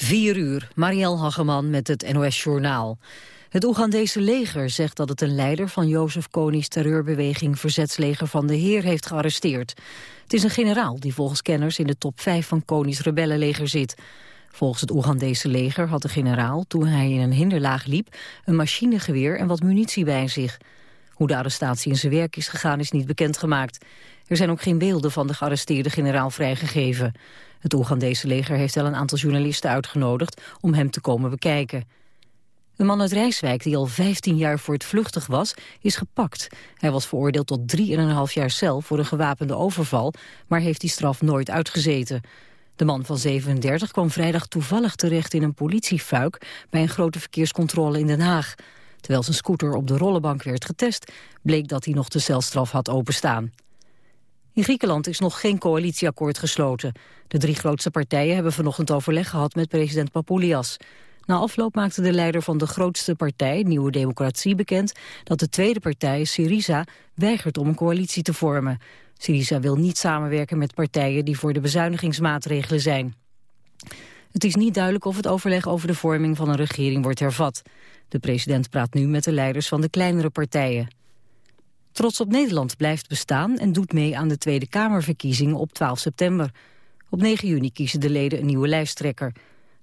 4 uur, Marielle Hageman met het NOS Journaal. Het Oegandese leger zegt dat het een leider van Jozef Koni's terreurbeweging Verzetsleger van de Heer heeft gearresteerd. Het is een generaal die volgens kenners in de top 5 van Koni's rebellenleger zit. Volgens het Oegandese leger had de generaal, toen hij in een hinderlaag liep, een machinegeweer en wat munitie bij zich. Hoe de arrestatie in zijn werk is gegaan is niet bekendgemaakt. Er zijn ook geen beelden van de gearresteerde generaal vrijgegeven. Het Oegandese leger heeft wel een aantal journalisten uitgenodigd om hem te komen bekijken. Een man uit Rijswijk die al 15 jaar voor het vluchtig was, is gepakt. Hij was veroordeeld tot 3,5 jaar cel voor een gewapende overval, maar heeft die straf nooit uitgezeten. De man van 37 kwam vrijdag toevallig terecht in een politiefuik bij een grote verkeerscontrole in Den Haag. Terwijl zijn scooter op de rollenbank werd getest, bleek dat hij nog de celstraf had openstaan. In Griekenland is nog geen coalitieakkoord gesloten. De drie grootste partijen hebben vanochtend overleg gehad met president Papoulias. Na afloop maakte de leider van de grootste partij, Nieuwe Democratie, bekend dat de tweede partij, Syriza, weigert om een coalitie te vormen. Syriza wil niet samenwerken met partijen die voor de bezuinigingsmaatregelen zijn. Het is niet duidelijk of het overleg over de vorming van een regering wordt hervat. De president praat nu met de leiders van de kleinere partijen. Trots op Nederland blijft bestaan en doet mee aan de Tweede Kamerverkiezingen op 12 september. Op 9 juni kiezen de leden een nieuwe lijsttrekker.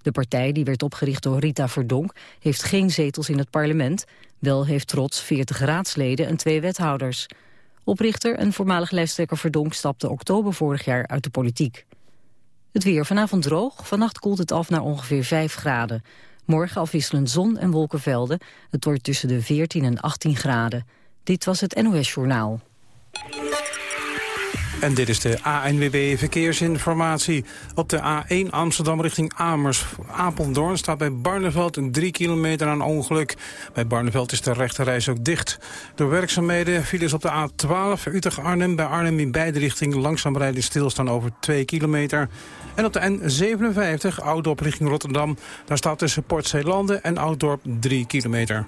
De partij, die werd opgericht door Rita Verdonk, heeft geen zetels in het parlement. Wel heeft Trots 40 raadsleden en twee wethouders. Oprichter en voormalig lijsttrekker Verdonk stapte oktober vorig jaar uit de politiek. Het weer vanavond droog, vannacht koelt het af naar ongeveer 5 graden. Morgen afwisselend zon en wolkenvelden. Het wordt tussen de 14 en 18 graden. Dit was het NOS Journaal. En dit is de ANWB Verkeersinformatie. Op de A1 Amsterdam richting Amers. Apeldoorn staat bij Barneveld een 3 kilometer aan ongeluk. Bij Barneveld is de rechterreis ook dicht. Door werkzaamheden files op de A12 Utrecht-Arnhem. Bij Arnhem in beide richtingen langzaam rijden stilstaan over 2 kilometer. En op de N57 Oudorp richting Rotterdam. Daar staat tussen Port Zeelanden en Ouddorp 3 kilometer.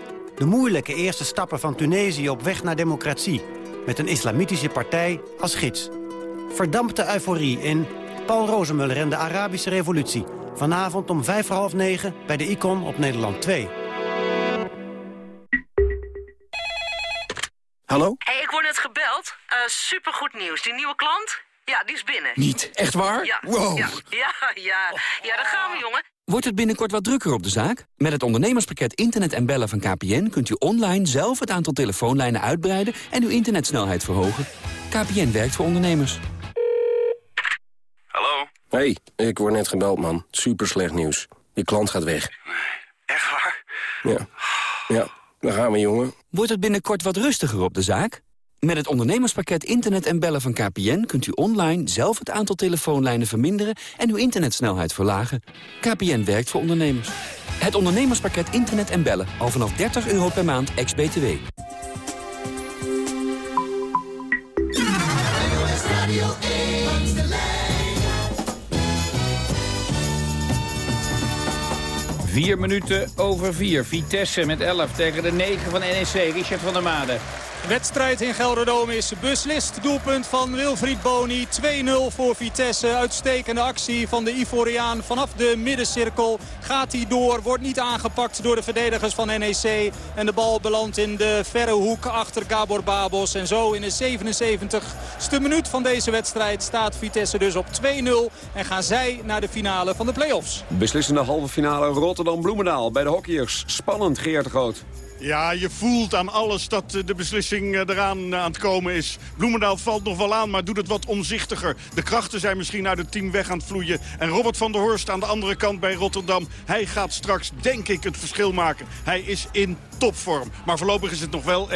De moeilijke eerste stappen van Tunesië op weg naar democratie... met een islamitische partij als gids. Verdampte euforie in Paul Rozemuller en de Arabische Revolutie. Vanavond om vijf voor half negen bij de Icon op Nederland 2. Hallo? hey, ik word net gebeld. Uh, supergoed nieuws. Die nieuwe klant? Ja, die is binnen. Niet? Echt waar? Ja. Wow. Ja, ja, ja. Ja, daar gaan we, jongen. Wordt het binnenkort wat drukker op de zaak? Met het ondernemerspakket Internet en Bellen van KPN... kunt u online zelf het aantal telefoonlijnen uitbreiden... en uw internetsnelheid verhogen. KPN werkt voor ondernemers. Hallo? Hey, ik word net gebeld, man. Super slecht nieuws. Die klant gaat weg. Nee, echt waar? Ja. Ja, daar gaan we, jongen. Wordt het binnenkort wat rustiger op de zaak? Met het ondernemerspakket Internet en Bellen van KPN... kunt u online zelf het aantal telefoonlijnen verminderen... en uw internetsnelheid verlagen. KPN werkt voor ondernemers. Het ondernemerspakket Internet en Bellen. Al vanaf 30 euro per maand, ex-BTW. Vier minuten over vier. Vitesse met 11 tegen de 9 van NEC. Richard van der Made. Wedstrijd in Gelderdoom is beslist. Doelpunt van Wilfried Boni. 2-0 voor Vitesse. Uitstekende actie van de Ivoriaan. Vanaf de middencirkel gaat hij door. Wordt niet aangepakt door de verdedigers van NEC. En de bal belandt in de verre hoek achter Gabor Babos. En zo in de 77ste minuut van deze wedstrijd staat Vitesse dus op 2-0. En gaan zij naar de finale van de play-offs. Beslissende halve finale Rotterdam-Bloemendaal bij de hockeyers. Spannend, Geert Groot. Ja, je voelt aan alles dat de beslissing eh, eraan aan het komen is. Bloemendaal valt nog wel aan, maar doet het wat omzichtiger. De krachten zijn misschien uit het team weg aan het vloeien. En Robert van der Horst aan de andere kant bij Rotterdam. Hij gaat straks, denk ik, het verschil maken. Hij is in topvorm. Maar voorlopig is het nog wel 1-1.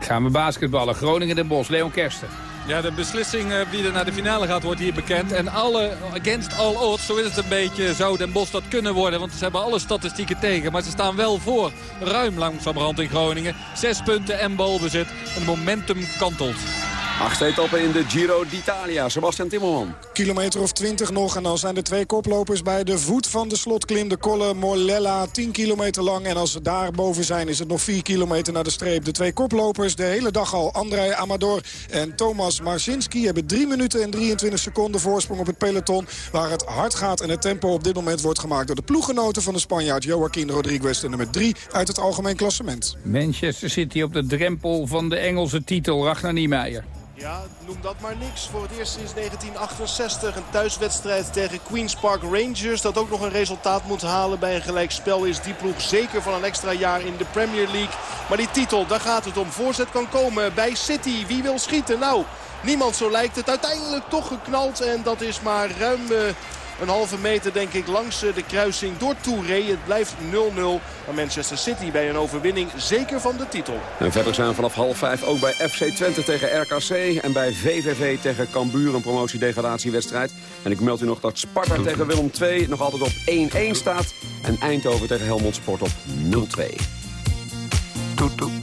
Gaan we basketballen. Groningen Den Bosch. Leon Kersten. Ja, de beslissing eh, wie er naar de finale gaat wordt hier bekend. En alle, against all odds, zo is het een beetje, zou Den Bosch dat kunnen worden. Want ze hebben alle statistieken tegen. Maar ze staan wel voor, ruim langzamerhand in Groningen. Zes punten en balbezit. En momentum kantelt. Achtste etappe in de Giro d'Italia. Sebastian Timmerman. Kilometer of 20 nog en dan zijn de twee koplopers bij de voet van de slotklim. De Colle Morlella, 10 kilometer lang. En als ze daar boven zijn is het nog 4 kilometer naar de streep. De twee koplopers de hele dag al. André Amador en Thomas Marcinski hebben 3 minuten en 23 seconden voorsprong op het peloton. Waar het hard gaat en het tempo op dit moment wordt gemaakt door de ploeggenoten van de Spanjaard Joaquin Rodriguez. De nummer 3 uit het algemeen klassement. Manchester City op de drempel van de Engelse titel. Ragnar Niemeyer. Ja, noem dat maar niks. Voor het eerst sinds 1968 een thuiswedstrijd tegen Queen's Park Rangers. Dat ook nog een resultaat moet halen bij een gelijkspel is die ploeg zeker van een extra jaar in de Premier League. Maar die titel, daar gaat het om. Voorzet kan komen bij City. Wie wil schieten? Nou, niemand zo lijkt het. Uiteindelijk toch geknald en dat is maar ruim... Uh, een halve meter denk ik langs de kruising door Touré. Het blijft 0-0. Maar Manchester City bij een overwinning zeker van de titel. En verder zijn we vanaf half vijf ook bij FC Twente tegen RKC. En bij VVV tegen Cambuur een promotiedegradatiewedstrijd. En ik meld u nog dat Sparta tegen Willem II nog altijd op 1-1 staat. En Eindhoven tegen Helmond Sport op 0-2. Toet toet.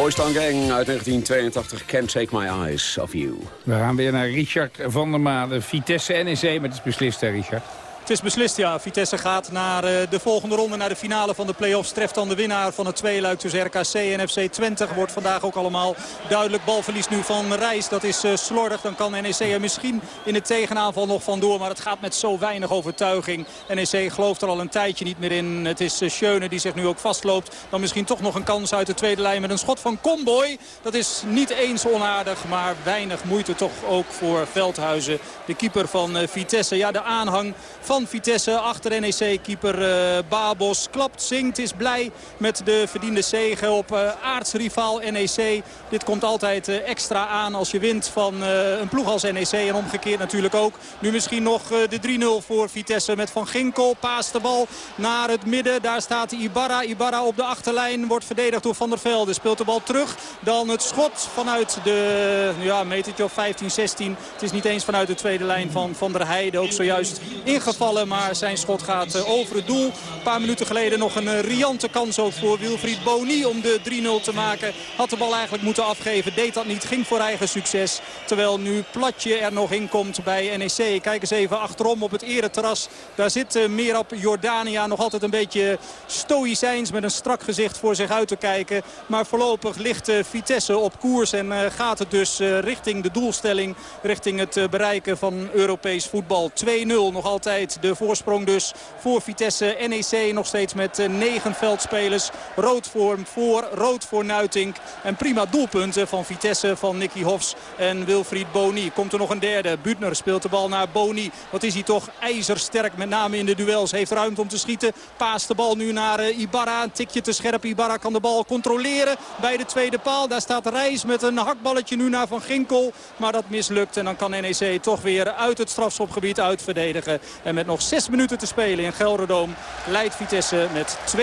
Boys Gang uit 1982, Can't Take My Eyes Off You. We gaan weer naar Richard van der Made. Vitesse NEC, maar het is beslist, hè, Richard? Het is beslist, ja. Vitesse gaat naar eh, de volgende ronde, naar de finale van de play-offs. Treft dan de winnaar van het tweeluik tussen RKC en FC Twente. Wordt vandaag ook allemaal duidelijk. Balverlies nu van Reis, dat is uh, slordig. Dan kan NEC er misschien in de tegenaanval nog vandoor. Maar het gaat met zo weinig overtuiging. NEC gelooft er al een tijdje niet meer in. Het is uh, Schöne die zich nu ook vastloopt. Dan misschien toch nog een kans uit de tweede lijn met een schot van Comboy. Dat is niet eens onaardig, maar weinig moeite toch ook voor Veldhuizen. De keeper van Vitesse. Ja, de aanhang van Vitesse achter NEC-keeper uh, Babos. Klapt, zingt, is blij met de verdiende zege op uh, aardsrivaal NEC. Dit komt altijd uh, extra aan als je wint van een ploeg als NEC. En omgekeerd natuurlijk ook. Nu misschien nog de 3-0 voor Vitesse met Van Ginkel. Paast de bal naar het midden. Daar staat Ibarra. Ibarra op de achterlijn wordt verdedigd door Van der Velde. Speelt de bal terug. Dan het schot vanuit de ja, metertje of 15, 16. Het is niet eens vanuit de tweede lijn van Van der Heijden. Ook zojuist ingevallen maar zijn schot gaat eh, over het doel. Een paar minuten geleden nog een eh, riante kans ook voor Wilfried Boni om de 3-0 te maken. Had de bal eigenlijk moeten afgeven, deed dat niet, ging voor eigen succes. Terwijl nu Platje er nog in komt bij NEC. Kijk eens even achterom op het ereterras. Daar zit uh, Merab Jordania nog altijd een beetje stoïcijns met een strak gezicht voor zich uit te kijken. Maar voorlopig ligt Vitesse op koers en gaat het dus richting de doelstelling. Richting het bereiken van Europees voetbal. 2-0 nog altijd de voorsprong dus voor Vitesse. NEC nog steeds met eh, negen veldspelers. Rood voor, voor, rood voor Nuitink. En prima doelpunten van Vitesse van Nicky Hofs en Wilfried Boni. Komt er nog een derde. Butner speelt de bal naar Boni. Wat is hij toch ijzersterk met name in de duels. Heeft ruimte om te schieten. Paast de bal nu naar uh, Ibarra. Een tikje te scherp. Ibarra kan de bal controleren bij de tweede paal. Daar staat Reis met een hakballetje nu naar Van Ginkel. Maar dat mislukt. En dan kan NEC toch weer uit het strafschopgebied uitverdedigen. En met nog zes minuten te spelen in Gelderdoom leidt Vitesse met 2-0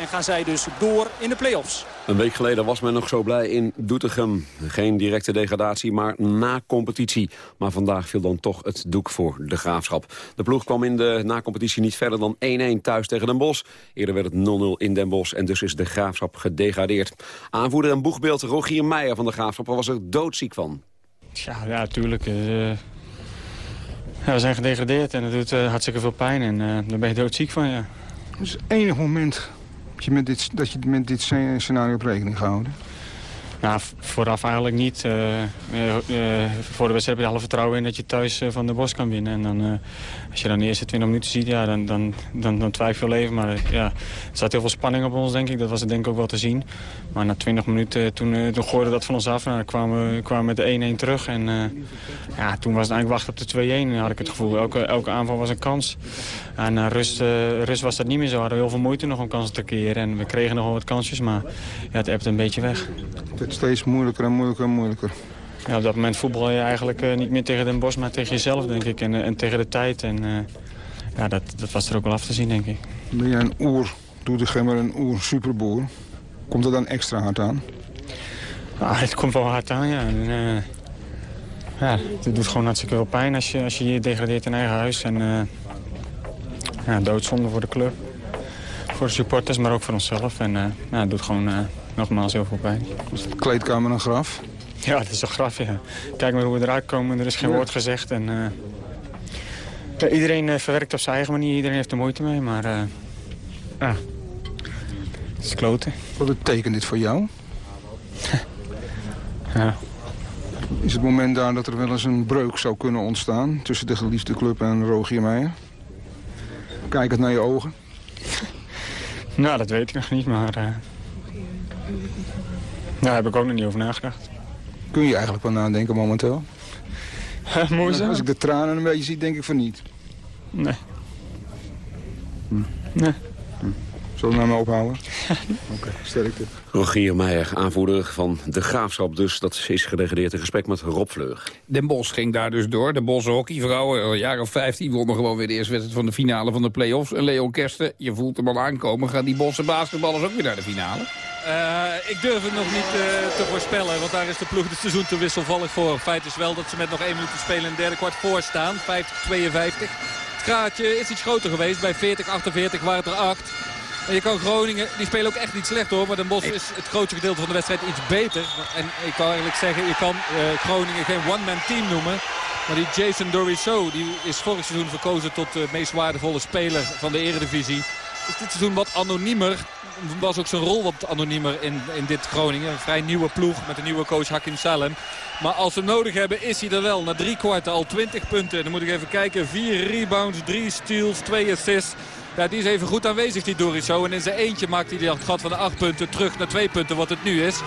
en gaan zij dus door in de play-offs. Een week geleden was men nog zo blij in Doetinchem. Geen directe degradatie, maar na competitie. Maar vandaag viel dan toch het doek voor de Graafschap. De ploeg kwam in de na-competitie niet verder dan 1-1 thuis tegen Den Bosch. Eerder werd het 0-0 in Den Bosch en dus is de Graafschap gedegradeerd. Aanvoerder en boegbeeld Rogier Meijer van de Graafschap was er doodziek van. Ja, ja tuurlijk. Uh, ja, we zijn gedegradeerd en dat doet uh, hartstikke veel pijn. En uh, daar ben je doodziek van, ja. Het is het enige moment dat je met dit, dat je met dit scenario op rekening gehouden? Nou, vooraf eigenlijk niet. Uh, uh, voor de wedstrijd heb je alle vertrouwen in dat je thuis van de Bos kan winnen. En dan, als je dan de eerste 20 minuten ziet, ja, dan, dan, dan, dan twijfel je even. Maar ja, er zat heel veel spanning op ons, denk ik. Dat was het denk ik ook wel te zien. Maar na 20 minuten, toen, toen gooide dat van ons af. En dan kwamen we kwamen met de 1-1 terug. En ja, toen was het eigenlijk wachten op de 2-1, had ik het gevoel. Elke, elke aanval was een kans. En na rust, rust was dat niet meer zo. We hadden heel veel moeite nog om kansen te keren. En we kregen nog wel wat kansjes, maar ja, het ebte een beetje weg het steeds moeilijker en moeilijker en moeilijker. Ja, op dat moment voetbal je eigenlijk uh, niet meer tegen Den Bos, maar tegen jezelf, denk ik. En, uh, en tegen de tijd. En uh, ja, dat, dat was er ook wel af te zien, denk ik. Ben jij een oer, doe de gemmer een oer superboer? Komt dat dan extra hard aan? Ah, het komt wel hard aan, ja. En, ja, het doet gewoon hartstikke veel pijn als je als je, je degradeert in eigen huis. En ja, doodzonde voor de club. Voor de supporters, maar ook voor onszelf. En ja, het doet gewoon nogmaals heel veel pijn. Is de kleedkamer een graf? Ja, het is een graf, ja. Kijk maar hoe we eruit komen. Er is geen woord gezegd. En, uh, ja, iedereen uh, verwerkt op zijn eigen manier. Iedereen heeft er moeite mee. Maar uh, ja, het is kloten. Wat betekent dit voor jou? ja. Is het moment daar dat er wel eens een breuk zou kunnen ontstaan... tussen de geliefde club en Rogier Meijer? Kijk het naar je ogen. nou, dat weet ik nog niet, maar... Daar heb ik ook nog niet over nagedacht. Kun je eigenlijk wel nadenken momenteel? Moeizaam? Als ik de tranen een beetje zie, denk ik van niet. Nee. Hm. Nee. Zullen we nou maar ophouden? Oké, okay, sterkte. Rogier Meijer, aanvoerder van de Graafschap dus. Dat is gedegradeerd in gesprek met Rob Vleug. Den Bos ging daar dus door. De Bosse hockeyvrouwen, een jaar of 15, wonnen gewoon weer de eerste wedstrijd van de finale van de play-offs. En Leon Kersten, je voelt hem al aankomen. Gaan die Bosse basketballers ook weer naar de finale? Uh, ik durf het nog niet uh, te voorspellen, want daar is de ploeg het seizoen te wisselvallig voor. Feit is wel dat ze met nog één minuut te spelen in het derde kwart voor staan. 50-52. Het gaatje is iets groter geweest. Bij 40-48 waren het er 8. En je kan Groningen, die spelen ook echt niet slecht hoor. Maar Den Bosch is het grootste gedeelte van de wedstrijd iets beter. En ik kan eigenlijk zeggen, je kan uh, Groningen geen one-man team noemen. Maar die Jason Dorisso, die is vorig seizoen verkozen tot de meest waardevolle speler van de eredivisie. Is dit seizoen wat anoniemer. Was ook zijn rol wat anoniemer in, in dit Groningen. Een vrij nieuwe ploeg met een nieuwe coach Hakim Salem. Maar als ze nodig hebben is hij er wel. Na drie kwart al 20 punten. Dan moet ik even kijken. Vier rebounds, drie steals, twee assists. Ja, die is even goed aanwezig, die Dorisso. En in zijn eentje maakt hij het gat van de acht punten terug naar twee punten, wat het nu is.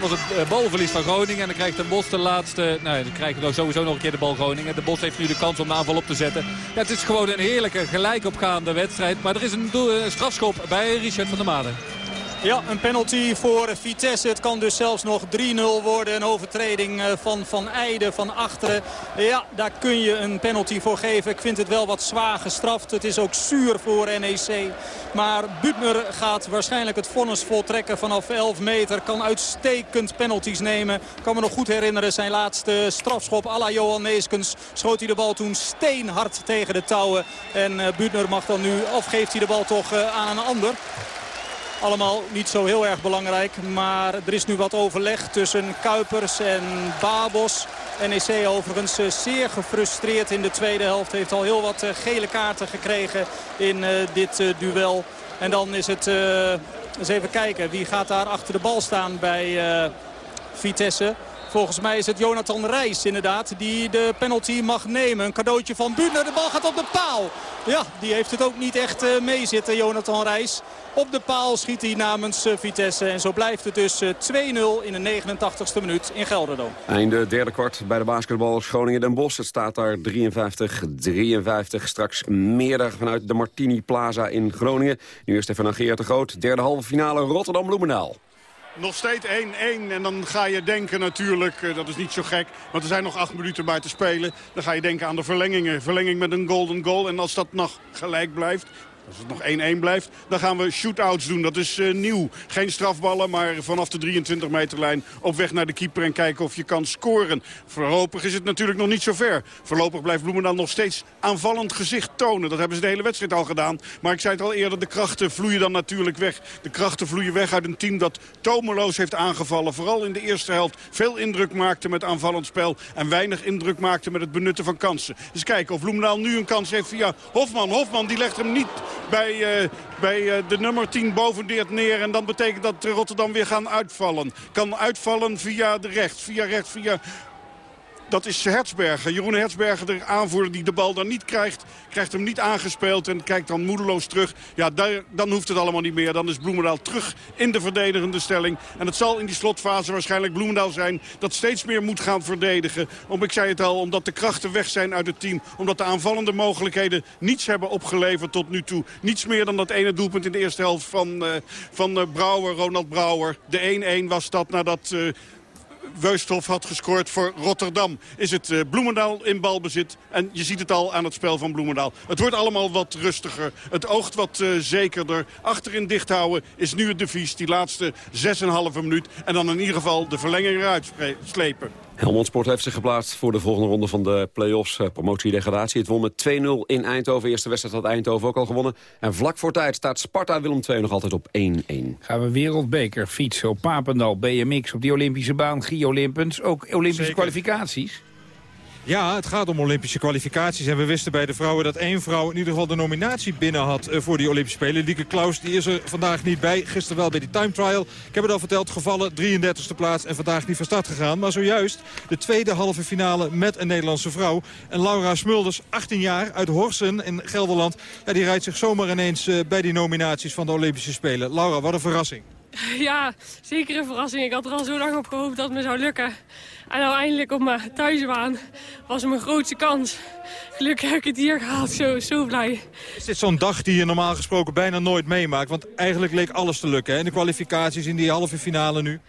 Dat was het eh, balverlies van Groningen. En dan krijgt de Bos de laatste... Nou, dan krijgen we sowieso nog een keer de bal Groningen. De Bos heeft nu de kans om de aanval op te zetten. Ja, het is gewoon een heerlijke, gelijkopgaande wedstrijd. Maar er is een, een strafschop bij Richard van der Maden. Ja, een penalty voor Vitesse. Het kan dus zelfs nog 3-0 worden. Een overtreding eh, van Van Eijden van achteren. Ja, daar kun je een penalty voor geven. Ik vind het wel wat zwaar gestraft. Het is ook zuur voor NEC. Maar Butner gaat waarschijnlijk het vonnis voltrekken vanaf 11 meter. Kan uitstekend penalties nemen. Kan me nog goed herinneren zijn laatste strafschop à la Johan Neeskens. Schoot hij de bal toen steenhard tegen de touwen. En eh, Butner mag dan nu, of geeft hij de bal toch eh, aan een ander. Allemaal niet zo heel erg belangrijk. Maar er is nu wat overleg tussen Kuipers en Babos. NEC overigens eh, zeer gefrustreerd in de tweede helft. Heeft al heel wat eh, gele kaarten gekregen in eh, dit duel. En dan is het... eens even kijken. Wie gaat daar achter de bal staan bij Vitesse? Volgens mij is het Jonathan Reis inderdaad die de penalty mag nemen. Een cadeautje van Buurner. De bal gaat op de paal. Ja, die heeft het ook niet echt meezitten, Jonathan Reis. Op de paal schiet hij namens eh, Vitesse. En zo blijft het dus 2-0 eh, in de 89ste minuut in Gelderdoom. Einde derde kwart bij de basketbal Groningen-Den Bosch. Het staat daar 53-53. Straks meer vanuit de Martini Plaza in Groningen. Nu even naar Geert de Groot. Derde halve finale Rotterdam-Bloemendaal. Nog steeds 1-1 en dan ga je denken natuurlijk, eh, dat is niet zo gek... want er zijn nog acht minuten bij te spelen. Dan ga je denken aan de verlengingen. Verlenging met een golden goal. En als dat nog gelijk blijft, als het nog 1-1 blijft, dan gaan we shootouts doen. Dat is uh, nieuw. Geen strafballen, maar vanaf de 23 meterlijn op weg naar de keeper en kijken of je kan scoren. Voorlopig is het natuurlijk nog niet zo ver. Voorlopig blijft Bloemendaal nog steeds aanvallend gezicht tonen. Dat hebben ze de hele wedstrijd al gedaan. Maar ik zei het al eerder, de krachten vloeien dan natuurlijk weg. De krachten vloeien weg uit een team dat tomeloos heeft aangevallen. Vooral in de eerste helft veel indruk maakte met aanvallend spel. En weinig indruk maakte met het benutten van kansen. Dus kijken of Bloemendaal nu een kans heeft via Hofman. Hofman die legt hem niet bij, uh, bij uh, de nummer 10 bovendeert neer. En dan betekent dat Rotterdam weer gaan uitvallen. Kan uitvallen via de rechts, via rechts, via dat is Hertzberger. Jeroen Hertzberger, de aanvoerder die de bal dan niet krijgt. Krijgt hem niet aangespeeld en kijkt dan moedeloos terug. Ja, dan hoeft het allemaal niet meer. Dan is Bloemendaal terug in de verdedigende stelling. En het zal in die slotfase waarschijnlijk Bloemendaal zijn... dat steeds meer moet gaan verdedigen. Om, ik zei het al, omdat de krachten weg zijn uit het team. Omdat de aanvallende mogelijkheden niets hebben opgeleverd tot nu toe. Niets meer dan dat ene doelpunt in de eerste helft van, uh, van uh, Brouwer, Ronald Brouwer. De 1-1 was dat nadat... Uh, Weusthof had gescoord voor Rotterdam. Is het uh, Bloemendaal in balbezit. En je ziet het al aan het spel van Bloemendaal. Het wordt allemaal wat rustiger. Het oogt wat uh, zekerder. Achterin dicht houden is nu het devies. Die laatste 6,5 minuut. En dan in ieder geval de verlenging eruit slepen. Helmond Sport heeft zich geplaatst voor de volgende ronde van de play-offs. Eh, promotie-degradatie. Het won met 2-0 in Eindhoven. Eerste wedstrijd had Eindhoven ook al gewonnen. En vlak voor tijd staat Sparta-Willem II nog altijd op 1-1. Gaan we wereldbeker fietsen op Papendal, BMX, op die Olympische baan, Gio Limpens. Ook Olympische Zeker. kwalificaties? Ja, het gaat om Olympische kwalificaties. En we wisten bij de vrouwen dat één vrouw in ieder geval de nominatie binnen had eh, voor die Olympische Spelen. Lieke Klaus die is er vandaag niet bij. Gisteren wel bij die time trial. Ik heb het al verteld, gevallen 33e plaats en vandaag niet van start gegaan. Maar zojuist de tweede halve finale met een Nederlandse vrouw. En Laura Smulders, 18 jaar, uit Horsen in Gelderland. Ja, die rijdt zich zomaar ineens eh, bij die nominaties van de Olympische Spelen. Laura, wat een verrassing. Ja, zeker een verrassing. Ik had er al zo lang op gehoopt dat het me zou lukken. En nou eindelijk op mijn thuisbaan was mijn grootste kans. Gelukkig heb ik het hier gehaald, zo, zo blij. Is dit zo'n dag die je normaal gesproken bijna nooit meemaakt? Want eigenlijk leek alles te lukken? In de kwalificaties, in die halve finale nu.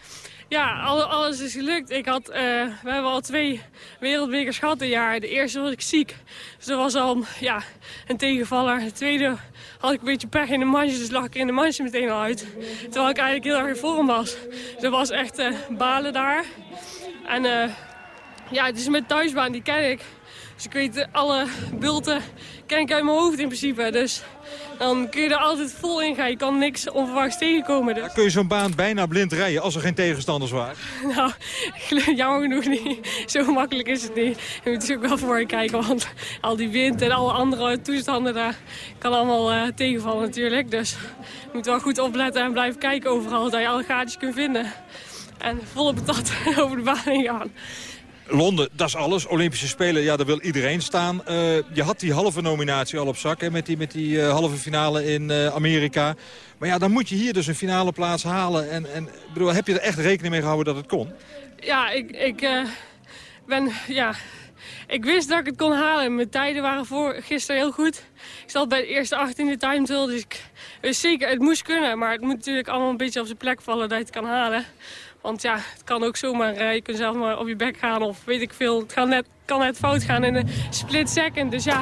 Ja, alles is gelukt. Ik had, uh, we hebben al twee wereldbekers gehad dit jaar. De eerste was ik ziek. Dus dat was al ja, een tegenvaller. De tweede had ik een beetje pech in de manche. Dus lag ik in de manche meteen al uit. Terwijl ik eigenlijk heel erg in vorm was. Dus dat was echt uh, balen daar. En uh, ja, het is mijn thuisbaan, die ken ik. Dus ik weet alle bulten ken ik uit mijn hoofd in principe. Dus dan kun je er altijd vol in gaan. Je kan niks onverwachts tegenkomen. Dus. Kun je zo'n baan bijna blind rijden als er geen tegenstanders waren? Nou, jammer genoeg niet. Zo makkelijk is het niet. Je moet dus ook wel voor je kijken, want al die wind en alle andere toestanden, daar kan allemaal uh, tegenvallen natuurlijk. Dus je moet wel goed opletten en blijven kijken overal, dat je alle gaatjes kunt vinden. En volle patat over de baan heen gaan. Londen, dat is alles. Olympische Spelen, ja, daar wil iedereen staan. Uh, je had die halve nominatie al op zak, hè, met die, met die uh, halve finale in uh, Amerika. Maar ja, dan moet je hier dus een finale plaats halen. En, en bedoel, heb je er echt rekening mee gehouden dat het kon? Ja, ik, ik ben, ja... Ik wist dat ik het kon halen. Mijn tijden waren voor gisteren heel goed. Ik zat bij de eerste acht in de time trial, dus ik wist zeker, het moest kunnen. Maar het moet natuurlijk allemaal een beetje op zijn plek vallen dat je het kan halen. Want ja, het kan ook zomaar, uh, je kunt zelf maar op je bek gaan of weet ik veel. Het kan net, kan fout gaan in een split second. Dus ja,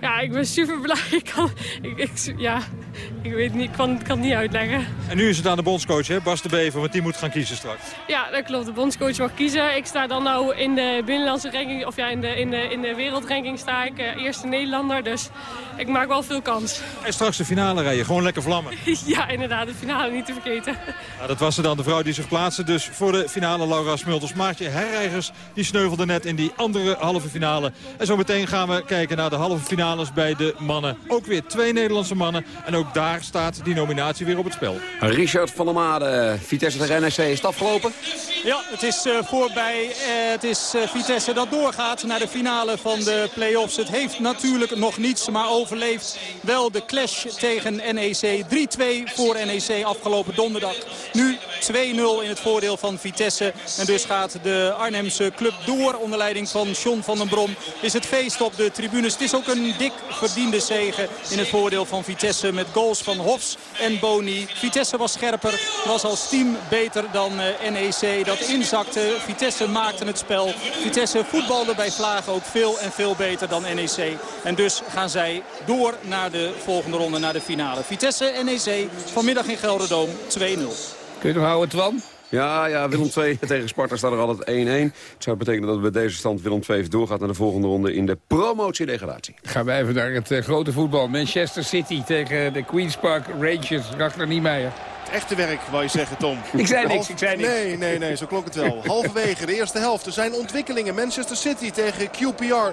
ja ik ben super blij. Ik kan, ik, ja, ik weet niet, ik kan, het niet uitleggen. En nu is het aan de bondscoach, hè? Bas de Bever, want die moet gaan kiezen straks. Ja, dat klopt. De bondscoach mag kiezen. Ik sta dan nou in de binnenlandse ranking, of ja, in de, in de, in de wereldranking sta ik. Uh, eerste Nederlander, dus ik maak wel veel kans. En straks de finale rijden, gewoon lekker vlammen. ja, inderdaad, de finale niet te vergeten. Dat was er dan, de vrouw die zich plaatste. Dus voor de finale Laura Smulters. Maartje Herreigers, die sneuvelde net in die andere halve finale. En zo meteen gaan we kijken naar de halve finales bij de mannen. Ook weer twee Nederlandse mannen. En ook daar staat die nominatie weer op het spel. Richard van der Made, Vitesse tegen NEC, is het afgelopen? Ja, het is uh, voorbij. Uh, het is uh, Vitesse dat doorgaat naar de finale van de play-offs. Het heeft natuurlijk nog niets, maar overleeft wel de clash tegen NEC. 3-2 voor NEC afgelopen donderdag. Nu 2-0 in het voordeel van Vitesse. En dus gaat de Arnhemse club door onder leiding van John van den Brom. Is het feest op de tribunes. Het is ook een dik verdiende zege in het voordeel van Vitesse met goals van Hofs en Boni. Vitesse was scherper, was als team beter dan NEC dat inzakte. Vitesse maakte het spel. Vitesse voetbalde bij Vlagen ook veel en veel beter dan NEC. En dus gaan zij door naar de volgende ronde, naar de finale. Vitesse NEC vanmiddag in Gelderdoom 2-0. Kun je nog houden, Twan? Ja, ja, Willem II tegen Sparta staat er altijd 1-1. Het zou betekenen dat bij deze stand Willem II doorgaat naar de volgende ronde in de promotie-degradatie. Gaan wij even naar het uh, grote voetbal. Manchester City tegen de Queen's Park Rangers. Ragnar Niemeyer echte werk, wou je zeggen, Tom. Ik zei niks, ik zei niks. Nee, nee, nee, zo klonk het wel. Halverwege de eerste helft. Er zijn ontwikkelingen. Manchester City tegen QPR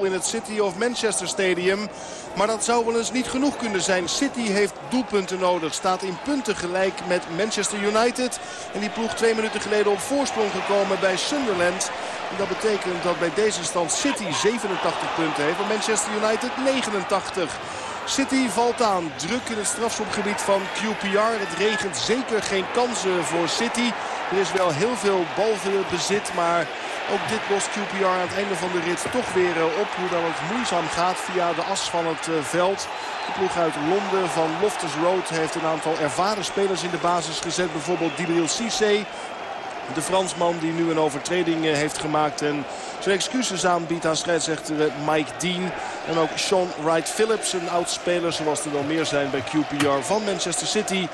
0-0 in het City of Manchester Stadium. Maar dat zou wel eens niet genoeg kunnen zijn. City heeft doelpunten nodig. Staat in punten gelijk met Manchester United. En die ploeg twee minuten geleden op voorsprong gekomen bij Sunderland. En dat betekent dat bij deze stand City 87 punten heeft. En Manchester United 89. City valt aan. Druk in het strafschopgebied van QPR. Het regent zeker geen kansen voor City. Er is wel heel veel balbezit, maar ook dit lost QPR aan het einde van de rit toch weer eh, op. Hoe dan het moeizaam gaat via de as van het eh, veld. De ploeg uit Londen van Loftus Road heeft een aantal ervaren spelers in de basis gezet. Bijvoorbeeld Dibril Cissé. De Fransman die nu een overtreding eh, heeft gemaakt en zijn excuses aanbiedt aan scheidsrechter Mike Dean. En ook Sean Wright-Phillips, een oud-speler zoals er wel meer zijn bij QPR van Manchester City.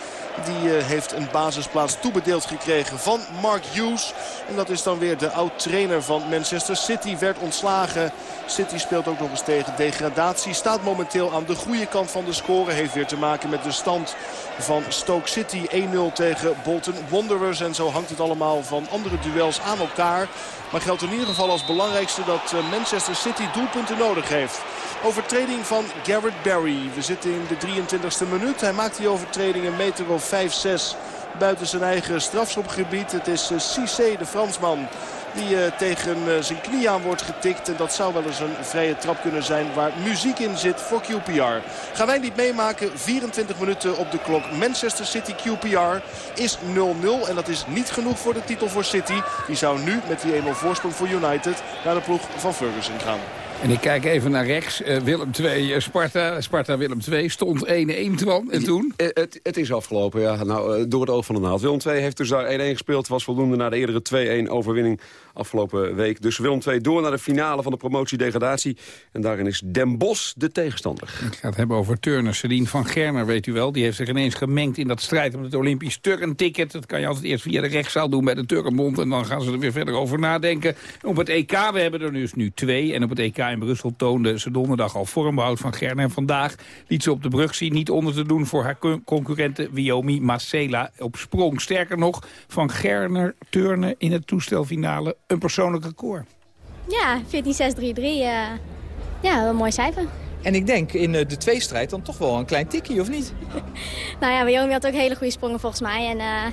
Die uh, heeft een basisplaats toebedeeld gekregen van Mark Hughes. En dat is dan weer de oud-trainer van Manchester City. Werd ontslagen. City speelt ook nog eens tegen degradatie. Staat momenteel aan de goede kant van de score. Heeft weer te maken met de stand van Stoke City. 1-0 tegen Bolton Wanderers. En zo hangt het allemaal van andere duels aan elkaar. Maar geldt in ieder geval als belangrijkste dat eh, Manchester City doelpunten nodig heeft. Overtreding van Garrett Barry. We zitten in de 23e minuut. Hij maakt die overtreding een meter of 5-6 buiten zijn eigen strafschopgebied. Het is uh, Cissé, de Fransman, die uh, tegen uh, zijn knie aan wordt getikt. En dat zou wel eens een vrije trap kunnen zijn waar muziek in zit voor QPR. Gaan wij niet meemaken. 24 minuten op de klok. Manchester City QPR is 0-0. En dat is niet genoeg voor de titel voor City. Die zou nu met die 1-0 voorsprong voor United naar de ploeg van Ferguson gaan. En ik kijk even naar rechts. Uh, Willem 2, uh, Sparta. Sparta Willem 2 stond 1-1 Twan. En toen? Het, het, is afgelopen, ja. Nou, door het oog van de naald. Willem 2 heeft dus daar 1-1 gespeeld. Was voldoende naar de eerdere 2-1 overwinning afgelopen week. Dus Willem 2 door naar de finale van de promotie-degradatie. En daarin is Den Bos de tegenstander. Ik ga het hebben over Turner. Celine van Gerner, weet u wel. Die heeft zich ineens gemengd in dat strijd om het Olympisch Turken-ticket. Dat kan je altijd eerst via de rechtszaal doen bij de Turkenbond. En dan gaan ze er weer verder over nadenken. Op het EK, we hebben er dus nu twee. En op het EK in Brussel toonde ze donderdag al vormbehoud van Gerner. En vandaag liet ze op de brug zien niet onder te doen voor haar concurrente Wiomi Marcela op sprong. Sterker nog, van Gerner turnen in het toestelfinale een persoonlijk record. Ja, 14.633. Uh, ja, een mooi cijfer. En ik denk in de tweestrijd dan toch wel een klein tikkie, of niet? nou ja, Wiomi had ook hele goede sprongen volgens mij. En uh,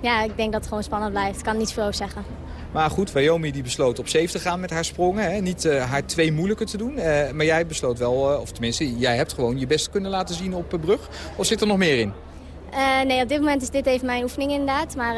ja, ik denk dat het gewoon spannend blijft. Ik kan niet veel zeggen. Maar goed, Wyoming die besloot op 7 te gaan met haar sprongen. Hè? Niet uh, haar twee moeilijke te doen. Uh, maar jij besloot wel, uh, of tenminste, jij hebt gewoon je best kunnen laten zien op brug. Of zit er nog meer in? Nee, op dit moment is dit even mijn oefening inderdaad. Maar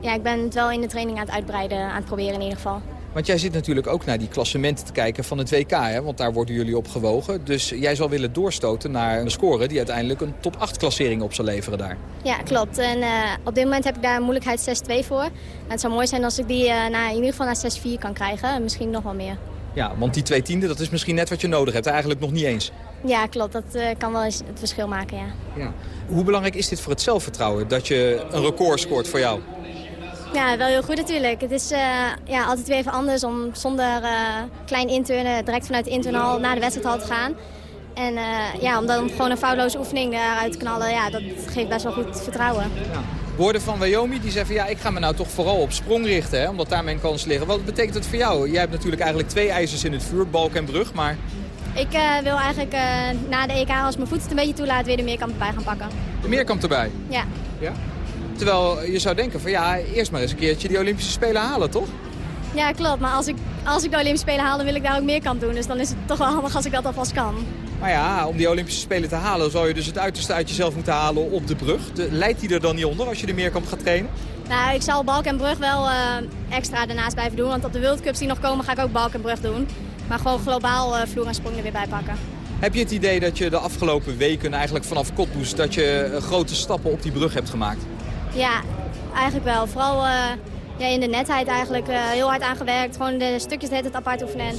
ja, ik ben het wel in de training aan het uitbreiden, aan het proberen in ieder geval. Want jij zit natuurlijk ook naar die klassementen te kijken van het WK, hè? want daar worden jullie op gewogen. Dus jij zal willen doorstoten naar een score die uiteindelijk een top 8 klassering op zal leveren daar. Ja, klopt. En uh, op dit moment heb ik daar moeilijkheid 6-2 voor. En het zou mooi zijn als ik die in ieder geval naar 6-4 kan krijgen. En misschien nog wel meer. Ja, want die twee tienden, dat is misschien net wat je nodig hebt. Eigenlijk nog niet eens. Ja, klopt. Dat uh, kan wel eens het verschil maken, ja. ja. Hoe belangrijk is dit voor het zelfvertrouwen, dat je een record scoort voor jou? Ja, wel heel goed natuurlijk. Het is uh, ja, altijd weer even anders om zonder uh, klein internen direct vanuit de internhal naar de wedstrijdhal te gaan. En uh, ja, om dan gewoon een foutloze oefening eruit te knallen, ja, dat geeft best wel goed vertrouwen. Ja. Woorden van Wyoming die zeggen, ja, ik ga me nou toch vooral op sprong richten, hè, omdat daar mijn kans liggen. Wat betekent het voor jou? Jij hebt natuurlijk eigenlijk twee ijzers in het vuur, balk en brug, maar... Ik uh, wil eigenlijk uh, na de EK, als mijn voet het een beetje toelaat, weer de meerkamp erbij gaan pakken. De meerkamp erbij? Ja. Ja? Terwijl je zou denken van ja, eerst maar eens een keertje die Olympische Spelen halen, toch? Ja, klopt. Maar als ik, als ik de Olympische Spelen haal, dan wil ik daar ook meer kan doen. Dus dan is het toch wel handig als ik dat alvast kan. Maar ja, om die Olympische Spelen te halen, zou je dus het uiterste uit jezelf moeten halen op de brug. De, leidt die er dan niet onder als je de meerkamp gaat trainen? Nou, ik zal balk en brug wel uh, extra daarnaast blijven doen. Want op de World Cups die nog komen, ga ik ook balk en brug doen. Maar gewoon globaal uh, vloer en sprong er weer bij pakken. Heb je het idee dat je de afgelopen weken eigenlijk vanaf Kotboes... dat je grote stappen op die brug hebt gemaakt? Ja, eigenlijk wel. Vooral uh, ja, in de netheid eigenlijk uh, heel hard aangewerkt. Gewoon de stukjes het apart oefenen. En